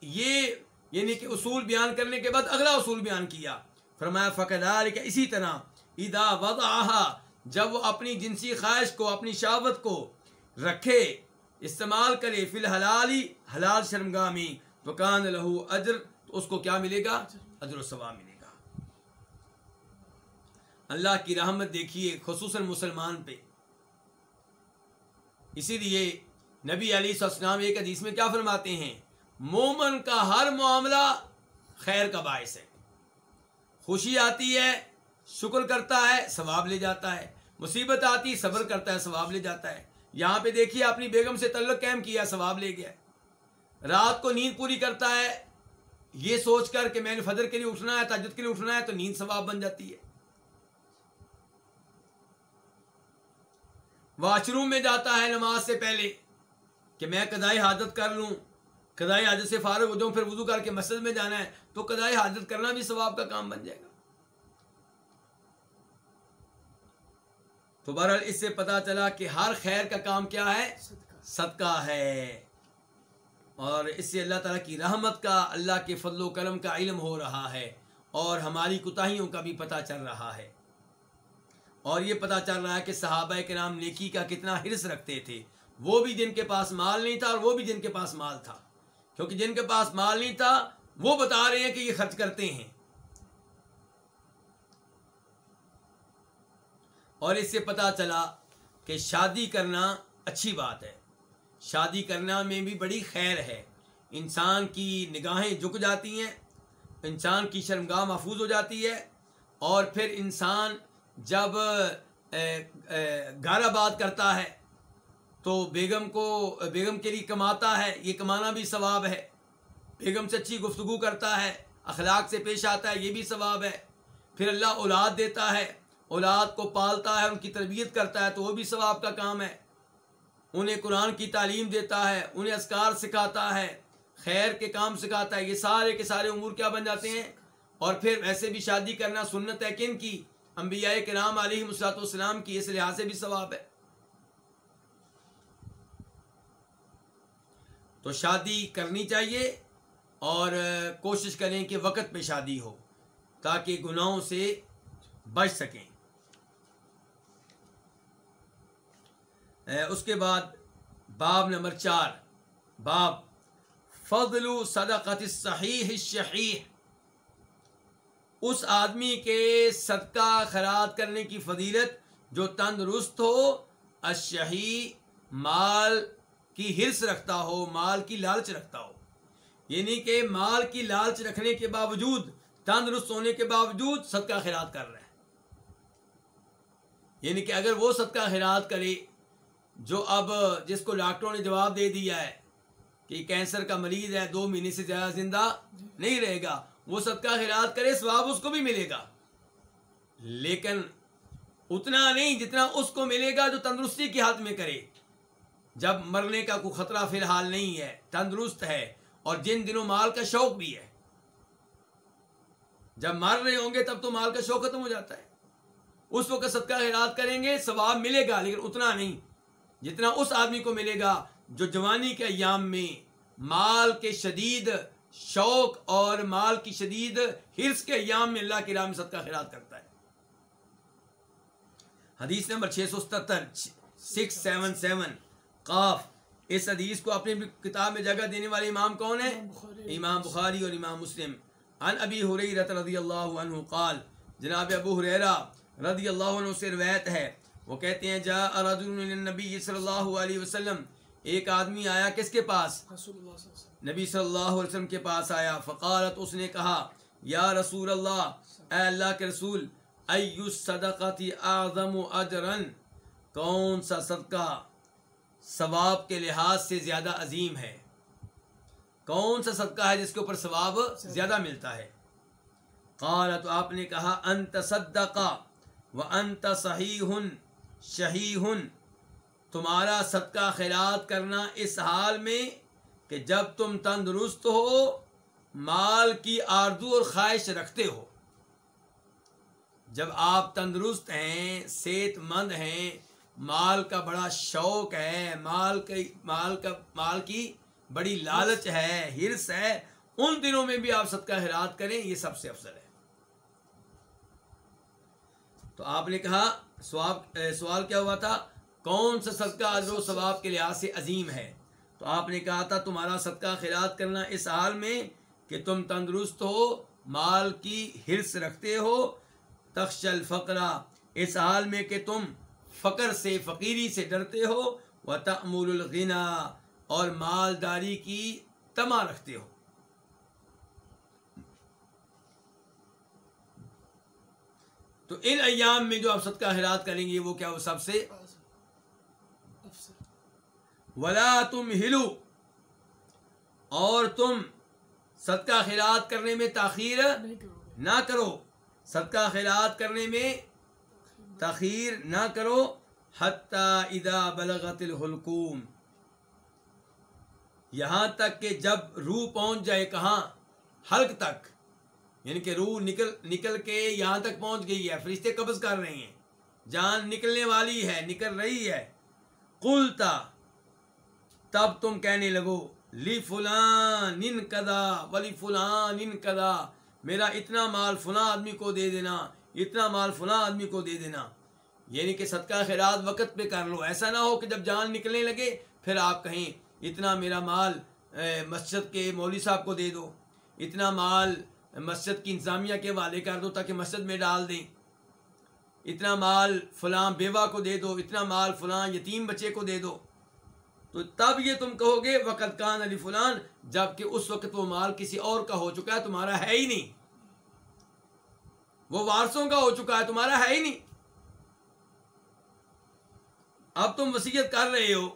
یہ یعنی کہ اصول بیان کرنے کے بعد اگلا اصول بیان کیا۔ فرمایا فقدار کہ اسی طرح۔ ادا وضعها جب وہ اپنی جنسی خواہش کو اپنی شاوت کو رکھے استعمال کرے فی الحلال حلال شرمگاہ میں تو لہو اجر، تو اس کو کیا ملے گا؟ اجر و ثواب ملے گا۔ اللہ کی رحمت دیکھیے، خصوصاً مسلمان پہ۔ اسی لیے نبی علی السلام ایک حدیث میں کیا فرماتے ہیں؟ مومن کا ہر معاملہ خیر کا باعث ہے۔ خوشی آتی ہے، شکر کرتا ہے، ثواب لے جاتا ہے۔ مصیبت آتی، صبر کرتا ہے، ثواب لے جاتا ہے۔ یہاں پہ دیکھیے، اپنی بیگم سے تعلق قائم کیا، ثواب لے گیا۔ رات کو نیند پوری کرتا ہے، یہ سوچ کر کہ میں نے فجر کے لیے اٹھنا ہے تاجد کے لیے اٹھنا ہے، تو نیند ثواب بن جاتی ہے۔ واش روم میں جاتا ہے نماز سے پہلے کہ میں قدائی حاجت کر لوں قدائی حاجت سے فارغ ہو جاؤں، پھر وضو کر کے مسجد میں جانا ہے، تو قدائی حاجت کرنا بھی ثواب کا کام بن جائے گا۔ تو بہرحال اس سے پتا چلا کہ ہر خیر کا کام کیا ہے؟ صدقہ ہے۔ اور اس سے اللہ تعالیٰ کی رحمت کا، اللہ کے فضل و کرم کا علم ہو رہا ہے اور ہماری کوتاہیوں کا بھی پتہ چل رہا ہے۔ اور یہ پتا چل رہا ہے کہ صحابہ کے نام نیکی کا کتنا حرص رکھتے تھے۔ وہ بھی جن کے پاس مال نہیں تھا اور وہ بھی جن کے پاس مال تھا۔ کیونکہ جن کے پاس مال نہیں تھا، وہ بتا رہے ہیں کہ یہ خرچ کرتے ہیں۔ اور اس سے پتا چلا کہ شادی کرنا اچھی بات ہے۔ شادی کرنا میں بھی بڑی خیر ہے۔ انسان کی نگاہیں جھک جاتی ہیں، انسان کی شرمگاہ محفوظ ہو جاتی ہے۔ اور پھر انسان جب گھر آباد کرتا ہے تو بیگم کو، بیگم کے لیے کماتا ہے، یہ کمانا بھی ثواب ہے۔ بیگم سے اچھی گفتگو کرتا ہے، اخلاق سے پیش آتا ہے، یہ بھی ثواب ہے۔ پھر اللہ اولاد دیتا ہے، اولاد کو پالتا ہے، ان کی تربیت کرتا ہے، تو وہ بھی ثواب کا کام ہے۔ انہیں قرآن کی تعلیم دیتا ہے، انہیں اسکار سکھاتا ہے، خیر کے کام سکھاتا ہے، یہ سارے کے سارے امور کیا بن جاتے ہیں؟ اور پھر ویسے بھی شادی کرنا سنت ہے کن کی؟ انبیاء کے نام علیہ مسلاط والسلام کی، اس لحاظ سے بھی ثواب ہے۔ تو شادی کرنی چاہیے اور کوشش کریں کہ وقت پہ شادی ہو تاکہ گناہوں سے بچ سکیں۔ اس کے بعد باب نمبر چار، باب فضل صدقت صحیح شہیح اس آدمی کے صدقہ خیرات کرنے کی فضیلت جو تندرست ہو اشہی مال کی ہرس رکھتا ہو، مال کی لالچ رکھتا ہو۔ یعنی کہ مال کی لالچ رکھنے کے باوجود، تندرست ہونے کے باوجود صدقہ خیرات کر رہے ہیں۔ یعنی کہ اگر وہ صدقہ خیرات کرے جو اب جس کو ڈاکٹروں نے جواب دے دیا ہے کہ کینسر کا مریض ہے، دو مہینے سے زیادہ زندہ نہیں رہے گا۔ وہ صدقہ خیرات کرے سواب اس کو بھی ملے گا۔ لیکن اتنا نہیں جتنا اس کو ملے گا جو تندرستی کی حالت میں کرے۔ جب مرنے کا کوئی خطرہ فی الحال نہیں ہے، تندرست ہے اور جن دنوں مال کا شوق بھی ہے۔ جب مر رہے ہوں گے تب تو مال کا شوق ختم ہو جاتا ہے۔ اس وقت صدقہ خیرات کریں گے، ثواب ملے گا، لیکن اتنا نہیں۔ جتنا اس آدمی کو ملے گا جو جوانی کے ایام میں مال کے شدید شوق اور مال کی شدید ہرس کے ایام میں اللہ کی راہ میں صدقہ خیرات کرتا ہے۔ حدیث نمبر چھ سو ستر سکس، سیون سیون۔ قاف، اس حدیث کو اپنی کتاب میں جگہ دینے والے امام کون ہیں؟ امام بخاری اور امام مسلم۔ ان ابی حریرت رضی اللہ عنہ قال، جناب ابو حریرہ رضی اللہ عنہ سے روایت ہے وہ کہتے ہیں جا نبی صلی اللہ علیہ وسلم ایک آدمی آیا کس کے پاس؟ نبی صلی اللہ علیہ وسلم کے پاس آیا فقالت اس نے کہا یا رسول اللہ اے اللہ کے رسول ایو صدقتی اعظم اجرن؟ کون سا صدقہ ثواب کے لحاظ سے زیادہ عظیم ہے؟ کون سا صدقہ ہے جس کے اوپر ثواب زیادہ ملتا ہے؟ قالت آپ نے کہا انت صدقہ و انت صحیح شہی تمہارا صدقہ خیرات کرنا اس حال میں کہ جب تم تندرست ہو، مال کی آردو اور خواہش رکھتے ہو۔ جب آپ تندرست ہیں، صحت مند ہیں، مال کا بڑا شوق ہے، مال کی مال کا، مال کی بڑی لالچ ہے، ہرس ہے، ان دنوں میں بھی آپ صدقہ خیرات کریں، یہ سب سے افضل ہے۔ تو آپ نے کہا سوال کیا ہوا تھا؟ کون سا صدقہ اجر و ثواب کے لحاظ سے عظیم ہے؟ تو آپ نے کہا تھا، تمہارا صدقہ خیرات کرنا اس حال میں کہ تم تندرست ہو، مال کی ہرس رکھتے ہو تخش الفقرا اس حال میں کہ تم فقر سے، فقیری سے ڈرتے ہو وہ تمول الغنا اور مالداری کی تما رکھتے ہو۔ تو ان ایام میں جو آپ صدقہ خیرات کریں گے، وہ کیا وہ سب سے؟ ولا تم ہلو اور تم صدقہ خیرات کرنے میں تاخیر نہ کرو۔ صدقہ خیرات کرنے میں تاخیر نہ کرو۔ حتیٰ ادا بلغت الحلقوم۔ یہاں تک کہ جب روح پہنچ جائے، کہاں؟ حلق تک۔ یعنی کہ روح نکل نکل کے یہاں تک پہنچ گئی ہے، فرشتے قبض کر رہے ہیں۔ جان نکلنے والی ہے، نکل رہی ہے۔ کلتا تب تم کہنے لگو، لی فلان ان کدا ولی فلان ان کدا میرا اتنا مال فلاں آدمی کو دے دینا، اتنا مال فلاں آدمی کو دے دینا۔ یعنی کہ صدقہ خیرات وقت پہ کر لو۔ ایسا نہ ہو کہ جب جان نکلنے لگے، پھر آپ کہیں، اتنا میرا مال مسجد کے مولوی صاحب کو دے دو۔ اتنا مال مسجد کی انتظامیہ کے والے کر دو تاکہ مسجد میں ڈال دیں۔ اتنا مال فلاں بیوہ کو دے دو، اتنا مال فلاں یتیم بچے کو دے دو۔ تو تب یہ تم کہو گے وقت کان علی فلان جبکہ اس وقت وہ مال کسی اور کا ہو چکا ہے، تمہارا ہے ہی نہیں۔ وہ وارسوں کا ہو چکا ہے، تمہارا ہے ہی نہیں۔ اب تم وسیعت کر رہے ہو۔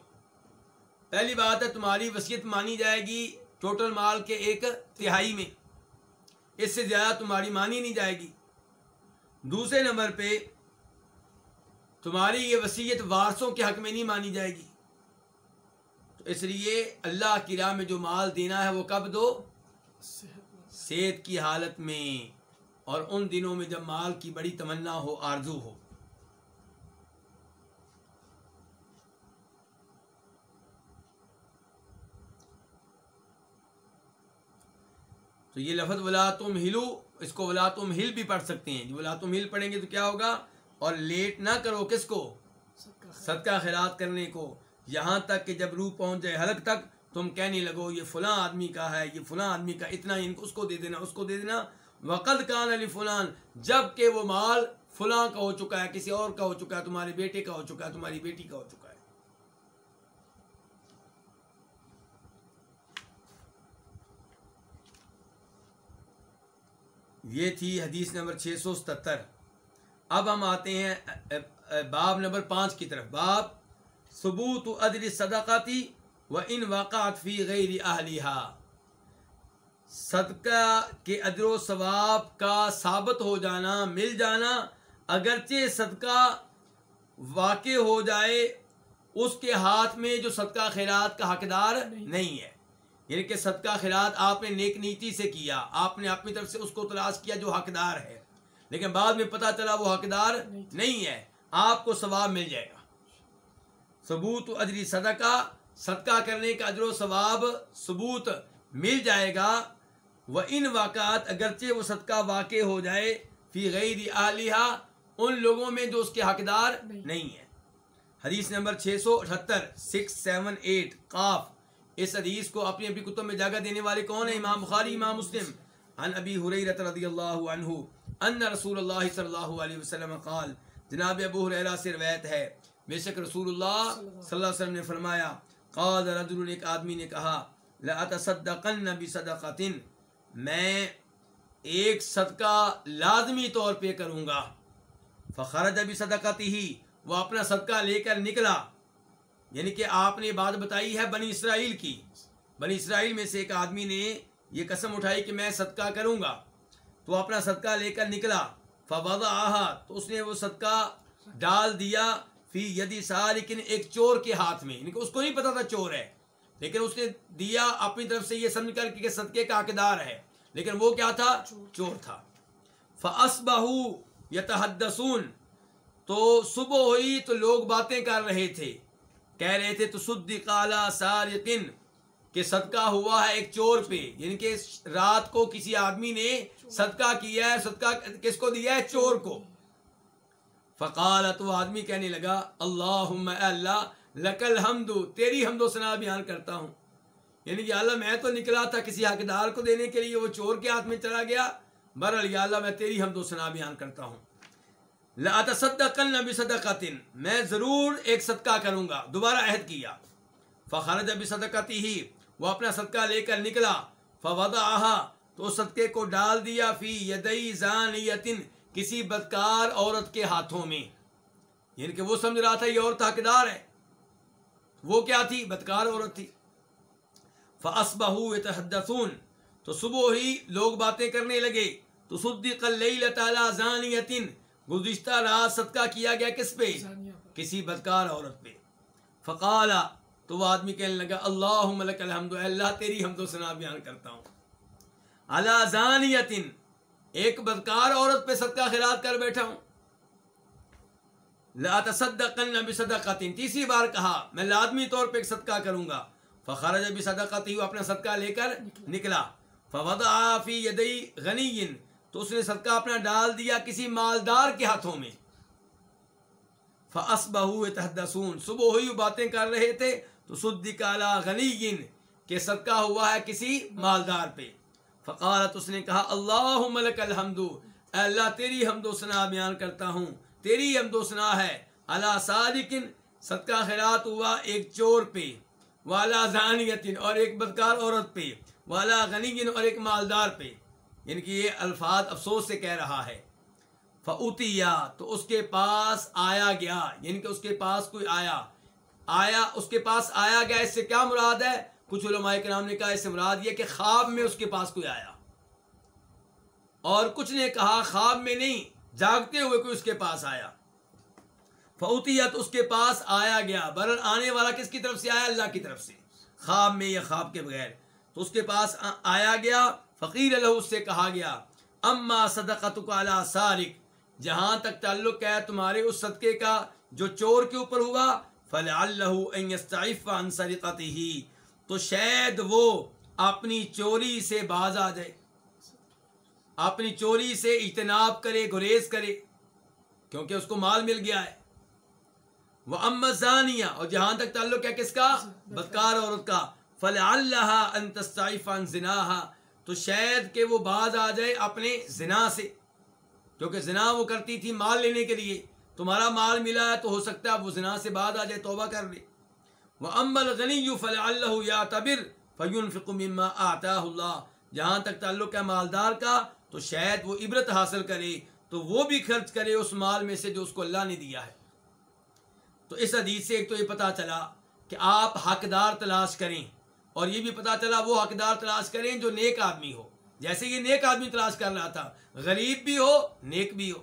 پہلی بات ہے، تمہاری وصیت مانی جائے گی ٹوٹل مال کے ایک تہائی میں۔ اس سے زیادہ تمہاری مانی نہیں جائے گی۔ دوسرے نمبر پہ تمہاری یہ وصیت وارثوں کے حق میں نہیں مانی جائے گی۔ تو اس لیے اللہ کی راہ میں جو مال دینا ہے وہ کب دو؟ صحت کی حالت میں اور ان دنوں میں جب مال کی بڑی تمنا ہو، آرزو ہو۔ تو یہ لفظ ولا تم ہلو، اس کو ولا تم ہل بھی پڑھ سکتے ہیں۔ جی ولا تم ہل پڑھیں گے تو کیا ہوگا؟ اور لیٹ نہ کرو کس کو؟ صدقہ خیرات کرنے کو۔ یہاں تک کہ جب روح پہنچ جائے حلق تک، تم کہنے لگو، یہ فلاں آدمی کا ہے، یہ فلاں آدمی کا اتنا ان کو اس کو دے دینا، اس کو دے دینا۔ وقت کان علی فلان، جبکہ وہ مال فلاں کا ہو چکا ہے، کسی اور کا ہو چکا ہے، تمہارے بیٹے کا ہو چکا ہے، تمہاری بیٹی کا ہو چکا ہے۔ یہ تھی حدیث نمبر چھ سو ستر اب ہم آتے ہیں باب نمبر پانچ کی طرف۔ باب ثبوت عدل صدقاتی و ان واقعات فی غیر اہلیہ صدقہ کے ادر و ثواب کا ثابت ہو جانا مل جانا اگرچہ صدقہ واقع ہو جائے اس کے ہاتھ میں جو صدقہ خیرات کا حقدار نہیں ہے۔ یعنی کہ صدقہ خیرات آپ نے نیک نیتی سے کیا آپ نے اپنی طرف سے اس کو تلاش کیا جو حقدار ہے۔ لیکن بعد میں پتہ چلا وہ حقدار نہیں ہے۔ آپ کو ثواب مل جائے گا۔ ثبوت ادری صدقہ صدقہ کرنے کا ادر و ثواب ثبوت مل جائے گا۔ وہ ان واقعات اگرچہ وہ صدقہ واقع ہو جائے فی غیر عالیہ ان لوگوں میں جو اس کے حقدار نہیں۔ ہے حدیث نمبر چھ سو اٹھتر سکس سیون ایٹ قاف۔ اس حدیث کو اپنی اپنی کتب میں جگہ دینے والے کون ہیں؟ امام بخاری، امام مسلم. عن ابی حریرت رضی اللہ عنہ ان رسول اللہ صلی اللہ علیہ وسلم قال، جناب ابو حریرہ سے روایت ہے، بے شک رسول اللہ صلی اللہ علیہ وسلم نے فرمایا، قال رجل، ایک آدمی نے کہا، لا تصدقن بصدقۃ میں ایک صدقہ لازمی طور پہ کروں گا۔ فخرج بصدقته ہی وہ اپنا صدقہ لے کر نکلا۔ یعنی کہ آپ نے بات بتائی ہے بنی اسرائیل کی۔ بنی اسرائیل میں سے ایک آدمی نے یہ قسم اٹھائی کہ میں صدقہ کروں گا۔ تو اپنا صدقہ لے کر نکلا۔ فوضا آہا تو اس نے وہ صدقہ ڈال دیا فی یدی سالکن، ایک چور کے ہاتھ میں۔ یعنی کہ اس کو نہیں پتا تھا چور ہے۔ لیکن اس نے دیا، اپنی طرف سے یہ سمجھ کر کہ صدقے کا حقدار ہے۔ لیکن وہ کیا تھا؟ چور تھا۔ فَأَصْبَهُ يَتَحَدَّثُونَ تو صبح ہوئی تو لوگ باتیں کر رہے تھے۔ کہہ رہے تھے تو صدق علی سارقن کہ صدقہ ہوا ہے ایک چور پہ۔ یعنی کہ رات کو کسی آدمی نے صدقہ کیا ہے، صدقہ کس کو دیا ہے؟ چور کو۔ فقالت، وہ آدمی کہنے لگا، اللہم اے اللہ لکل حمد تیری حمد و ثنا بیان کرتا ہوں۔ یعنی کہ اللہ، میں تو نکلا تھا کسی حقدار کو دینے کے لیے، وہ چور کے ہاتھ میں چلا گیا۔ برل یا اللہ، میں تیری حمد و ثنا بیان کرتا ہوں۔ لا تصدقن میں ضرور ایک صدقہ کروں گا۔ دوبارہ عہد کیا۔ فخرج بصدقتی ہی، وہ اپنا صدقہ لے کر نکلا۔ فوضعها تو صدقے کو ڈال دیا فی یدئی زانیت کسی بدکار عورت کے ہاتھوں میں۔ یعنی کہ وہ سمجھ رہا تھا یہ عورت حقدار ہے۔ وہ کیا تھی؟ بدکار عورت تھی۔ فَأَصْبَحُوا يَتَحَدَّثُونَ تو صبح ہی لوگ باتیں کرنے لگے۔ تو صدق اللیل تعالی زانیت گزشتہ رات صدقہ کیا گیا کس پہ؟ کسی بدکار عورت پہ۔ فقالا، تو وہ آدمی کہنے لگا اللہ لک الحمد اللہ تیری حمد و ثنا بیان کرتا ہوں۔ اللہ زانیت ایک بدکار عورت پہ صدقہ خیرات کر بیٹھا ہوں۔ لا تصدقن بصدقۃ تیسری بار کہا، میں لازمی طور پہ ایک صدقہ کروں گا۔ فخرج بصدقتی، وہ اپنا صدقہ لے کر نکلا۔ فوضع فی یدی غنی تو اس نے صدقہ اپنا ڈال دیا کسی مالدار کے ہاتھوں میں۔ فس فَأَصْبَهُ يَتَحَدَّثُونَ۔ صبح ہوئی باتیں کر رہے تھے۔ تو صدق علی غنی کہ صدقہ ہوا ہے کسی مالدار پہ۔ فقالت اس نے کہا، اللہم لک الحمد۔ اللہ، تیری حمد و ثنا بیان کرتا ہوں۔ تیری حمد و ثنا ہے۔ علی صادقن صدقہ خیرات ہوا ایک چور پہ۔ والا زانیتن اور ایک بدکار عورت پہ۔ والا غنی اور ایک مالدار پہ۔ یعنی کہ یہ الفاظ افسوس سے کہہ رہا ہے۔ فعتیا تو اس کے پاس آیا گیا۔ یعنی کہ اس کے پاس کوئی آیا۔ آیا، اس کے پاس آیا گیا، اس سے کیا مراد ہے؟ کچھ علماء کے نام نے کہا، اس سے مراد یہ کہ خواب میں اس کے پاس کوئی آیا۔ اور کچھ نے کہا، خواب میں نہیں، جاگتے ہوئے کوئی اس کے پاس آیا۔ فوتیت اس کے پاس آیا گیا۔ برن آنے والا کس کی طرف سے آیا؟ اللہ کی طرف سے۔ خواب میں یا خواب کے بغیر۔ تو اس کے پاس آیا گیا۔ فقیر اللہ سے کہا گیا، اما صدقت کا سارک جہاں تک تعلق ہے تمہارے اس صدقے کا جو چور کے اوپر ہوا فل اللہ ہی تو شاید وہ اپنی چوری سے باز آ جائے، اپنی چوری سے اجتناب کرے، گریز کرے، کیونکہ اس کو مال مل گیا ہے۔ وہ امزانیہ اور جہاں تک تعلق ہے کس کا؟ بدکار عورت کا۔ فل اللہ انتصائفان زنا تو شاید کہ وہ باز آ جائے اپنے زنا سے۔ کیونکہ زنا وہ کرتی تھی مال لینے کے لیے۔ تمہارا مال ملا ہے تو ہو سکتا ہے وہ زنا سے بعد آ جائے، توبہ کر لے۔ وہ امبل غنی یو فل اللہ یا تبر فیون فکم آتا اللہ۔ جہاں تک تعلق ہے مالدار کا، تو شاید وہ عبرت حاصل کرے، تو وہ بھی خرچ کرے اس مال میں سے جو اس کو اللہ نے دیا ہے۔ تو اس حدیث سے ایک تو یہ پتا چلا کہ آپ حقدار تلاش کریں۔ اور یہ بھی پتا چلا وہ حقدار تلاش کریں جو نیک آدمی ہو۔ جیسے یہ نیک آدمی تلاش کر رہا تھا، غریب بھی ہو، نیک بھی ہو۔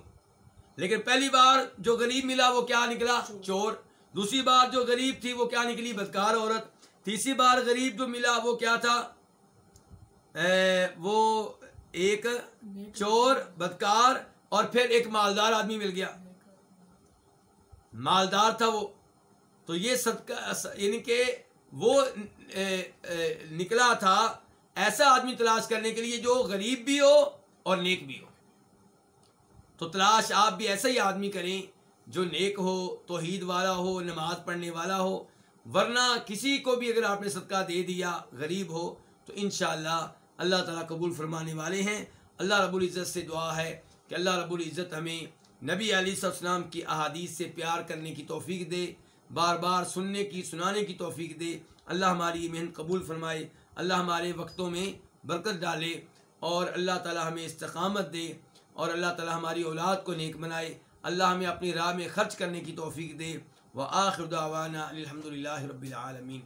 لیکن پہلی بار جو غریب ملا وہ کیا نکلا؟ چور۔ دوسری بار جو غریب تھی وہ کیا نکلی؟ بدکار عورت۔ تیسری بار غریب جو ملا وہ کیا تھا؟ وہ ایک چور، بدکار اور پھر ایک مالدار آدمی مل گیا۔ مالدار تھا وہ۔ تو یہ صدقہ یعنی کہ وہ نکلا تھا ایسا آدمی تلاش کرنے کے لیے جو غریب بھی ہو اور نیک بھی ہو۔ تو تلاش آپ بھی ایسا ہی آدمی کریں جو نیک ہو، توحید والا ہو، نماز پڑھنے والا ہو۔ ورنہ کسی کو بھی اگر آپ نے صدقہ دے دیا، غریب ہو، تو انشاءاللہ اللہ تعالیٰ قبول فرمانے والے ہیں۔ اللہ رب العزت سے دعا ہے کہ اللہ رب العزت ہمیں نبی علیہ السلام کی احادیث سے پیار کرنے کی توفیق دے، بار بار سننے کی، سنانے کی توفیق دے۔ اللہ ہماری محنت قبول فرمائے، اللہ ہمارے وقتوں میں برکت ڈالے اور اللہ تعالیٰ ہمیں استقامت دے اور اللہ تعالیٰ ہماری اولاد کو نیک بنائے۔ اللہ ہمیں اپنی راہ میں خرچ کرنے کی توفیق دے۔ و آخر دعوانا الحمد للہ رب العالمین۔